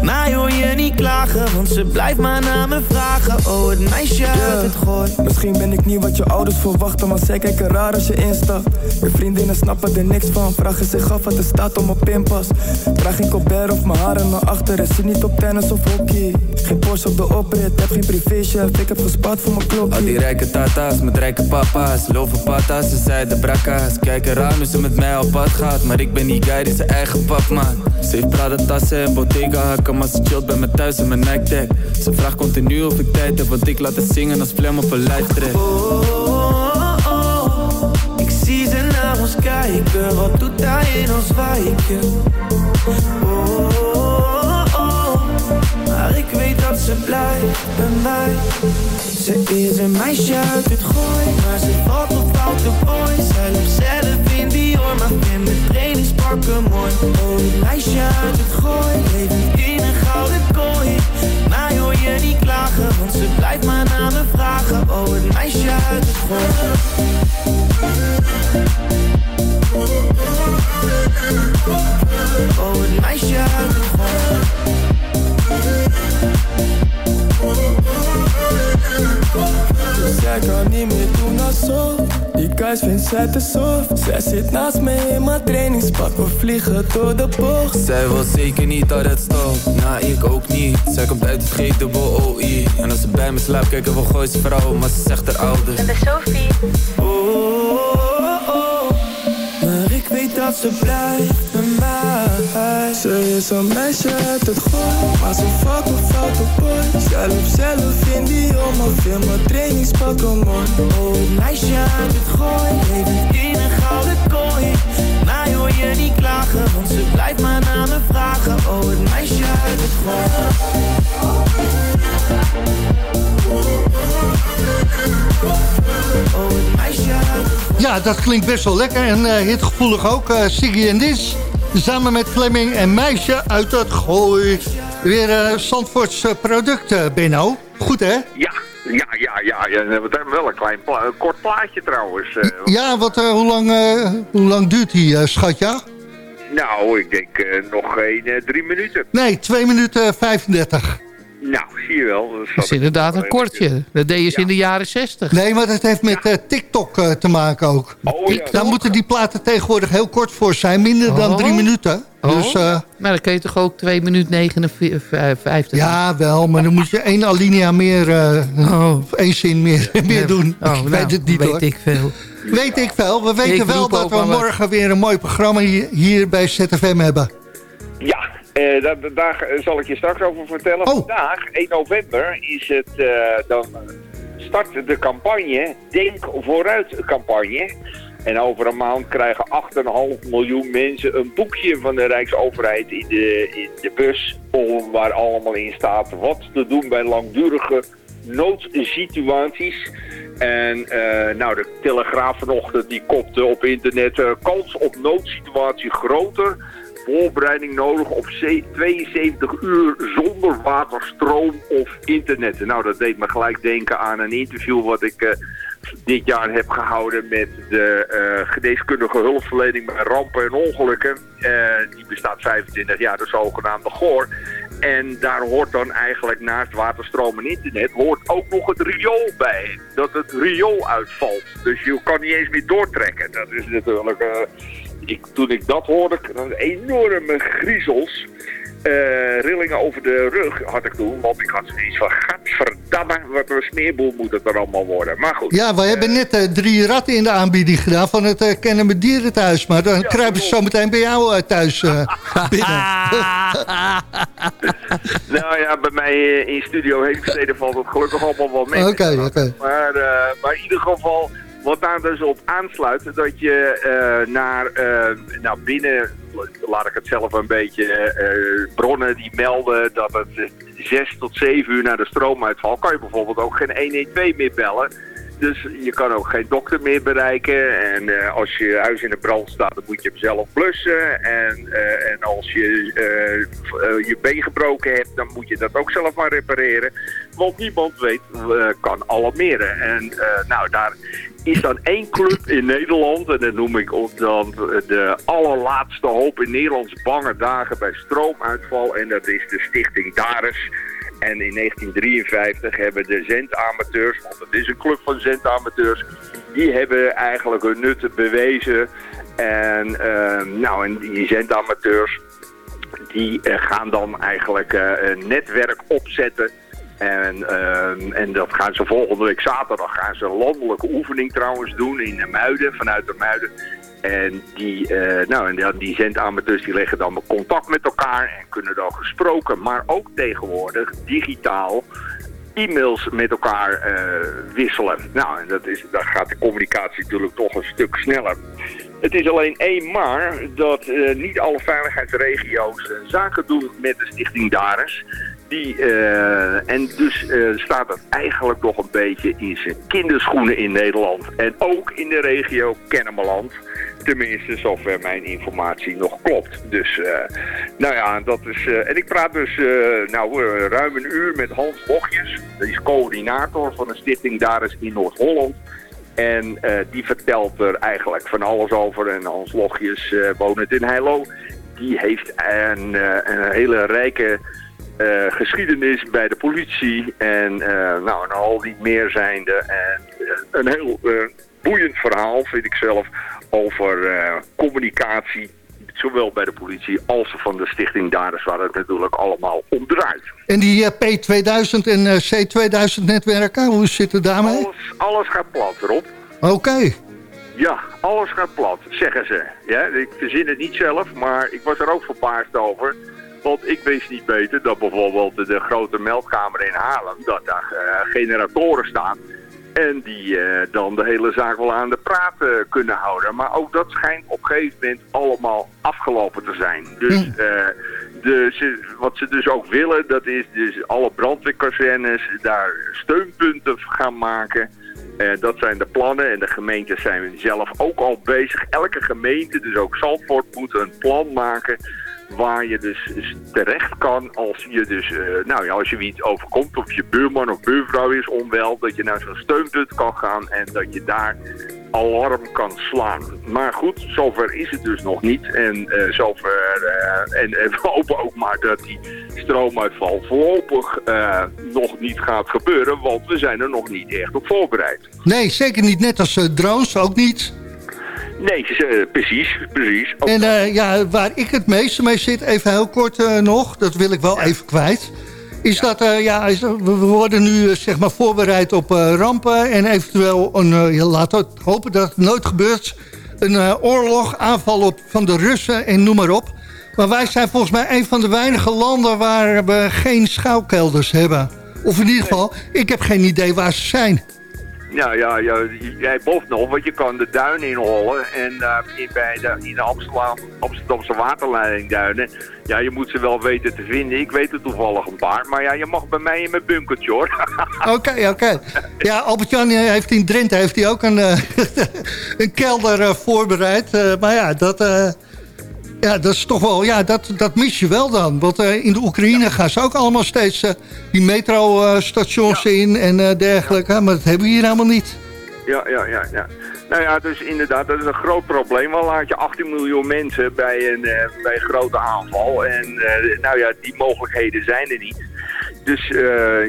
N: Mij hoor je niet klagen, want ze blijft maar naar me vragen. Oh, het meisje uit het gooi.
O: Misschien ben ik niet wat je ouders verwachten, maar zij kijken raar als je instapt. Je vriendinnen snappen er niks van, vragen zich af wat er staat op mijn pinpas. Draag geen colbert of mijn haren naar achteren, zie niet op tennis of hockey. Geen Porsche op de oprit, heb geen privéchef, ik heb gespaard voor mijn klok.
P: Al die rijke tata's met rijke papa's, loven patas, ze zeiden brakka's. Kijken raar nu ze met mij op pad gaat, maar ik ben die guy die zijn eigen pap maakt. Ze heeft Prada tassen en Bottega hakken, maar ze chillt bij me thuis in mijn Nike deck. Ze vraagt continu of ik tijd heb, want ik laat het zingen als Flem op een live track.
N: Oh, oh, oh, ik zie ze naar ons kijken, wat doet hij in ons wijken? Ik weet dat ze blijft bij mij. Ze is een meisje uit het gooi Maar ze valt op foute boys Zij loopt zelf in oor Maar vindt mijn trainingspakken mooi. Oh, een meisje uit het gooi Leeft in een gouden kooi. Mij hoor je niet klagen Want ze blijft maar naar me vragen. Oh, een meisje uit het gooi. Oh, een meisje uit het gooi
O: zij kan niet meer doen alsof. Ik Guys vindt zij te soft. Zij zit naast me in mijn trainingspak. We vliegen door de bocht.
P: Zij wil zeker niet dat het stopt, nou ik ook niet. Zij komt uit het G-dubbel-O-I En als ze bij me slaapt kijken we goois vrouw. Maar ze zegt haar ouders.
M: Ik ben Sophie.
O: Dat ze blijft bij mij Ze is een meisje uit het gooi Maar ze valt op foute boy Zelf, zelf in die oma Vind mijn trainingspakken mooi
N: Oh, meisje uit het gooi, levend in een gouden kooi. Mij hoor je niet klagen, want ze blijft maar naar me vragen. Oh, het meisje uit het gooi.
G: Ja, dat klinkt best wel lekker en eh hitgevoelig ook. eh Siggy en Dis, samen met Fleming en Meisje uit het Gooi. Weer eh Zandvoorts product, Benno. Goed, hè?
Q: Ja, ja, ja, ja. ja. We hebben wel een klein pla- een kort plaatje trouwens.
G: Ja, wat, hoe, lang, hoe lang duurt die, schatja?
Q: nou, ik denk nog geen drie minuten.
G: Nee, 2 minuten 35.
Q: Nou, zie je wel.
H: Dat is inderdaad een kortje. Dat deed je in de jaren 60.
G: Nee, maar dat heeft met eh, TikTok eh, te maken ook.
Q: Oh, ja.
G: Daar moeten die platen tegenwoordig heel kort voor zijn. Minder dan
H: Oh.
G: drie minuten.
H: Oh,
G: Dus eh,
H: maar dan kun je toch ook 2 minuten 59.
G: ja, wel. Maar dan moet je één alinea meer, eh,
H: Oh.
G: of één zin meer, meer doen.
H: Oh,
G: ik
H: nou,
G: weet het niet
H: weet
G: hoor.
H: ik veel.
G: Weet ik wel. We weten
H: Ik
G: wel dat we morgen weer een mooi programma hier, hier bij ZFM hebben.
Q: Ja, eh, daar, daar zal ik je straks over vertellen.
G: Oh.
Q: Vandaag, 1 november, is het, eh, dan start de campagne Denk Vooruit campagne. En over een maand krijgen 8,5 miljoen mensen een boekje van de Rijksoverheid in de, in de bus. Om, waar allemaal in staat wat te doen bij langdurige noodsituaties. En eh, nou, de Telegraaf vanochtend die kopte op internet eh, kans op noodsituatie groter. Voorbereiding nodig op ze- 72 uur zonder water, stroom of internet. Nou, dat deed me gelijk denken aan een interview wat ik eh, dit jaar heb gehouden met de eh, geneeskundige hulpverlening bij rampen en ongelukken. Eh, die bestaat 25 jaar, de zogenaamde GOR. En daar hoort dan eigenlijk naast waterstroom en internet hoort ook nog het riool bij. Dat het riool uitvalt. Dus je kan niet eens meer doortrekken. Dat is natuurlijk... ik, toen ik dat hoorde, een enorme griezels. eh, rillingen over de rug had ik toen. Want ik had zoiets van, gadverdamme, wat een smeerboel moet het er allemaal worden. Maar goed.
G: Ja, we hebben net eh, drie ratten in de aanbieding gedaan van het uh, Kennen met Dieren thuis. Maar dan kruipen ze zo meteen bij jou eh, thuis eh, binnen.
Q: nou ja, bij mij eh, in studio Heemstede valt het gelukkig allemaal wel mee.
G: Oké, oké.
Q: Maar, eh, maar in ieder geval, wat daar dus op aansluit, dat je eh, naar eh, nou, binnen, laat ik het zelf een beetje, eh, bronnen die melden dat het zes tot zeven uur na de stroomuitval, kan je bijvoorbeeld ook geen 112 meer bellen. Dus je kan ook geen dokter meer bereiken. En als je huis in de brand staat, dan moet je hem zelf blussen. En, en als je je been gebroken hebt, dan moet je dat ook zelf maar repareren. Want niemand weet, kan alarmeren. En nou, daar is dan één club in Nederland, en dat noem ik ook dan de allerlaatste hoop in Nederlands bange dagen bij stroomuitval. En dat is de stichting Dares. En in 1953 hebben de zendamateurs, want het is een club van zendamateurs, die hebben eigenlijk hun nut bewezen. En, eh, nou, en die zendamateurs, die eh, gaan dan eigenlijk eh, een netwerk opzetten. En, eh, en dat gaan ze volgende week zaterdag gaan ze een landelijke oefening trouwens doen in de Muiden, vanuit de Muiden. En die, eh, nou, en die, die zendamateurs die leggen dan contact met elkaar en kunnen dan gesproken, maar ook tegenwoordig digitaal e-mails met elkaar eh, wisselen. Nou, en dat is, dan gaat de communicatie natuurlijk toch een stuk sneller. Het is alleen één maar dat eh, niet alle veiligheidsregio's zaken doen met de stichting Dares. Die, eh, en dus eh, staat het eigenlijk nog een beetje in zijn kinderschoenen in Nederland. En ook in de regio Kennemerland. Tenminste, zover mijn informatie nog klopt. Dus, eh, nou ja, dat is... en ik praat dus nou, ruim een uur met Hans Bochtjes. Die is coördinator van de stichting Dares in Noord-Holland. En die vertelt er eigenlijk van alles over. En Hans Logjes uh, woont in Heilo. Die heeft een, een hele rijke uh, geschiedenis bij de politie. En uh, nou, en al die meer zijnde. En een heel boeiend verhaal, vind ik zelf, over eh, communicatie. Zowel bij de politie als van de stichting Daders, waar het natuurlijk allemaal om draait.
G: En die eh, P2000 en eh, C2000 netwerken, hoe zit het daarmee?
Q: Alles, alles gaat plat, Rob.
G: Oké.
Q: Ja, alles gaat plat, zeggen ze. Ja, ik verzin het niet zelf, maar ik was er ook verbaasd over. Want ik wist niet beter dat bijvoorbeeld de grote meldkamer in Haarlem, dat daar eh, generatoren staan. En die eh, dan de hele zaak wel aan de praat eh, kunnen houden. Maar ook dat schijnt op een gegeven moment allemaal afgelopen te zijn. Dus de, ze- wat ze dus ook willen, dat is dus alle brandweerkazernes daar steunpunten gaan maken. Dat zijn de plannen en de gemeentes zijn zelf ook al bezig. Elke gemeente, dus ook Zandvoort, moet een plan maken waar je dus terecht kan als je dus, eh, nou ja, als je iets overkomt of je buurman of buurvrouw is onwel, dat je naar zo'n steunpunt kan gaan en dat je daar alarm kan slaan. Maar goed, zover is het dus nog niet en eh, zover, eh, en, we hopen ook maar dat die stroomuitval voorlopig nog niet gaat gebeuren, want we zijn er nog niet echt op voorbereid.
G: Nee, zeker niet. Net als drones, ook niet.
Q: Nee, eh, precies, precies. Ook
G: En eh, ja, waar ik het meeste mee zit, even heel kort eh, nog, dat wil ik wel even kwijt. Is dat, ja, is, we worden nu zeg maar voorbereid op rampen en eventueel, een, we het hopen dat het nooit gebeurt, een oorlog, aanval op van de Russen en noem maar op. Maar wij zijn volgens mij een van de weinige landen waar we geen schuilkelders hebben. Of in ieder geval, ik heb geen idee waar ze zijn.
Q: Ja, ja, ja, jij boft nog, want je kan de duinen inhollen. En eh, in, bij de, in de Amsterdam, Amsterdamse waterleidingduinen, ja, je moet ze wel weten te vinden. Ik weet er toevallig een paar, maar ja, je mag bij mij in mijn bunkertje hoor.
G: Oké, oké. Ja, Albert-Jan eh, heeft in Drenthe heeft hij ook een, eh, een kelder voorbereid. Maar ja, dat, ja, dat is toch wel, ja, dat, dat mis je wel dan. Want eh, in de Oekraïne gaan ze ook allemaal steeds eh, die metrostations in en eh, dergelijke. Maar dat hebben we hier helemaal niet.
Q: Ja, ja, ja, ja. Nou ja, dus inderdaad, dat is een groot probleem. Wel laat je 18 miljoen mensen bij een, bij een grote aanval. En nou ja, die mogelijkheden zijn er niet. Dus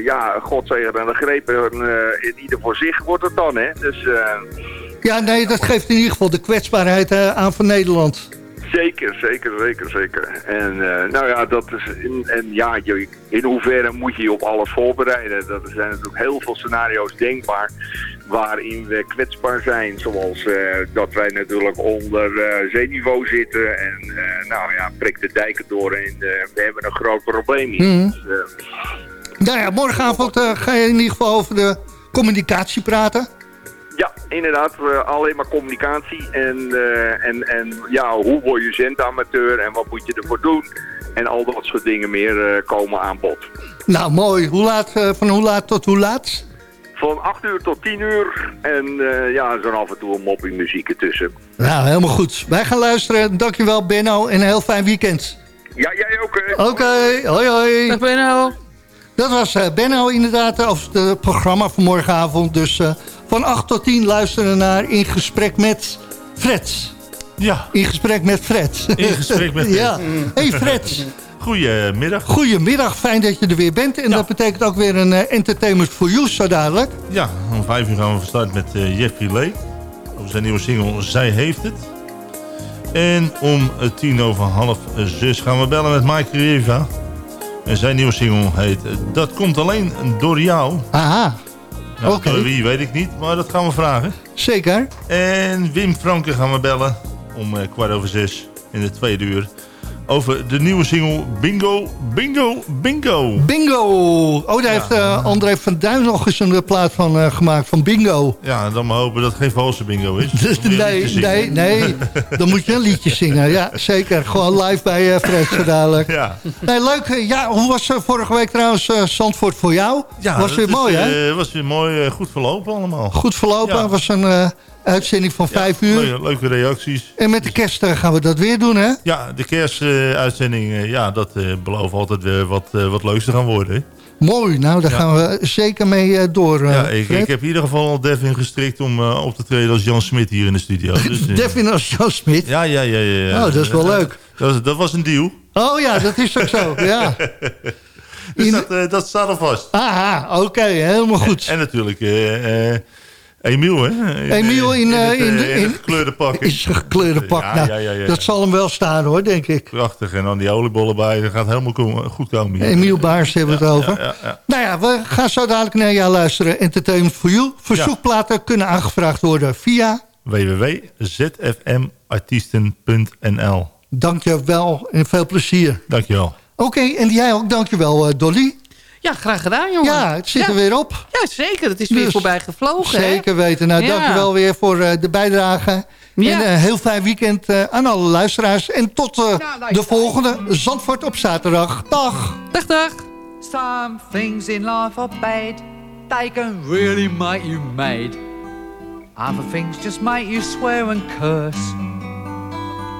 Q: ja, God zegen en de grepen, in ieder voor zich wordt het dan, hè. Dus
G: Ja, nee, dat geeft in ieder geval de kwetsbaarheid aan van Nederland.
Q: Zeker, zeker, zeker, zeker. En eh, nou ja, dat is, in, en ja, je, in hoeverre moet je je op alles voorbereiden? Dat er zijn natuurlijk heel veel scenario's denkbaar waarin we kwetsbaar zijn. Zoals eh, dat wij natuurlijk onder eh, zeeniveau zitten en nou ja, prik de dijken door en we hebben een groot probleem hier.
G: Mhm.
Q: Dus,
G: Nou ja, morgenavond ga je in ieder geval over de communicatie praten.
Q: Ja, inderdaad. eh, alleen maar communicatie. En, eh, en, en ja, hoe word je zendamateur en wat moet je ervoor doen? En al dat soort dingen meer eh, komen aan bod.
G: Nou, mooi. Hoe laat, eh, van hoe laat tot hoe laat?
Q: Van 8 uur tot 10 uur. En eh, ja, zo'n af en toe een mopping muziek ertussen.
G: Nou, helemaal goed. Wij gaan luisteren. Dankjewel, Benno. En een heel fijn weekend.
Q: Ja, jij ook hè?
G: Oké, hoi hoi.
H: Dag Benno.
G: Dat was eh, Benno inderdaad, of het programma van morgenavond. Dus eh, van 8 tot 10 luisteren naar In Gesprek met Fred.
R: Ja.
G: In Gesprek met Fred.
R: In gesprek met Fred.
G: ja. Hey Fred.
R: Goedemiddag.
G: Goedemiddag, fijn dat je er weer bent. En dat betekent ook weer een eh, entertainment for you, zo dadelijk.
R: Ja, om vijf uur gaan we van start met eh, Jeffrey Lee. Over zijn nieuwe single Zij Heeft Het. En om eh, tien over half zes gaan we bellen met Mike Riva. En zijn nieuwe single heet Dat komt alleen door jou.
G: Aha.
R: Nou, wie weet ik niet, maar dat gaan we vragen.
G: Zeker.
R: En Wim Franke gaan we bellen om eh, kwart over zes in de tweede uur. Over de nieuwe single Bingo, Bingo, Bingo.
G: Bingo! Oh, daar heeft eh, André van Duin nog eens een eh, plaat van eh, gemaakt, van Bingo.
R: Ja, dan maar hopen dat het geen valse bingo is.
G: Dus nee, nee, nee. Dan moet je een liedje zingen. Ja, zeker. Gewoon live bij uh, Fred zo dadelijk.
R: Ja.
G: Nee, leuk. Ja, hoe was vorige week trouwens Zandvoort voor jou?
R: Ja,
G: was weer mooi,
R: is,
G: hè?
R: uh, was weer mooi, goed verlopen allemaal.
G: Goed verlopen.
R: Ja.
G: was een uitzending van vijf uur.
R: Leuke, reacties.
G: En met de kerst uh, gaan we dat weer doen, hè?
R: Ja, de kerstuitzending, uh, ja, dat belooft altijd weer wat, wat leuks te gaan worden. Hè?
G: Mooi, nou daar ja. gaan we zeker mee door.
R: ja, ik, ik, heb in ieder geval al Devin gestrikt om uh, op te treden als Jan Smit hier in de studio.
G: Dus, Devin als Jan Smit?
R: Ja, ja, ja. ja, ja.
G: Oh, dat is wel leuk.
R: Dat, dat, was een deal.
G: Oh ja, dat is ook zo, ja.
R: dus dat, uh, dat staat al vast.
G: Aha, oké, okay, helemaal goed.
R: En, en natuurlijk, uh, Emiel, hè?
G: Emiel in,
R: het,
G: eh, in,
R: eh,
G: in-
R: het gekleurde pak.
G: In zijn gekleurde pak.
R: Ja,
G: Nou,
R: ja, ja, ja.
G: Dat zal hem wel staan hoor, denk ik.
R: Prachtig. En dan die oliebollen bij. Dat gaat helemaal goed komen hier.
G: Emiel Baars hebben we het over. Nou ja, we gaan zo dadelijk naar jou luisteren. Entertainment for You. Verzoekplaten kunnen aangevraagd worden via...
R: www.zfmartiesten.nl
G: Dank je wel en veel plezier.
R: Dankjewel.
G: Oké, en jij ook dankjewel Dolly.
H: Ja, graag gedaan, jongen.
G: Ja, het zit er weer op.
H: Ja, zeker. Het is weer
G: Dus
H: voorbij gevlogen, hè?
G: Zeker weten. Nou,
H: Ja.
G: dankjewel weer voor uh, de bijdrage.
H: Ja.
G: En een heel fijn weekend uh, aan alle luisteraars. En tot uh, de volgende Zandvoort op zaterdag. Dag.
H: Dag, dag.
S: Some things in life are bad. They can really make you mad. Other things just make you swear and curse.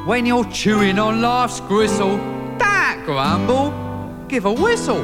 S: When you're chewing on life's gristle, don't grumble, give a whistle.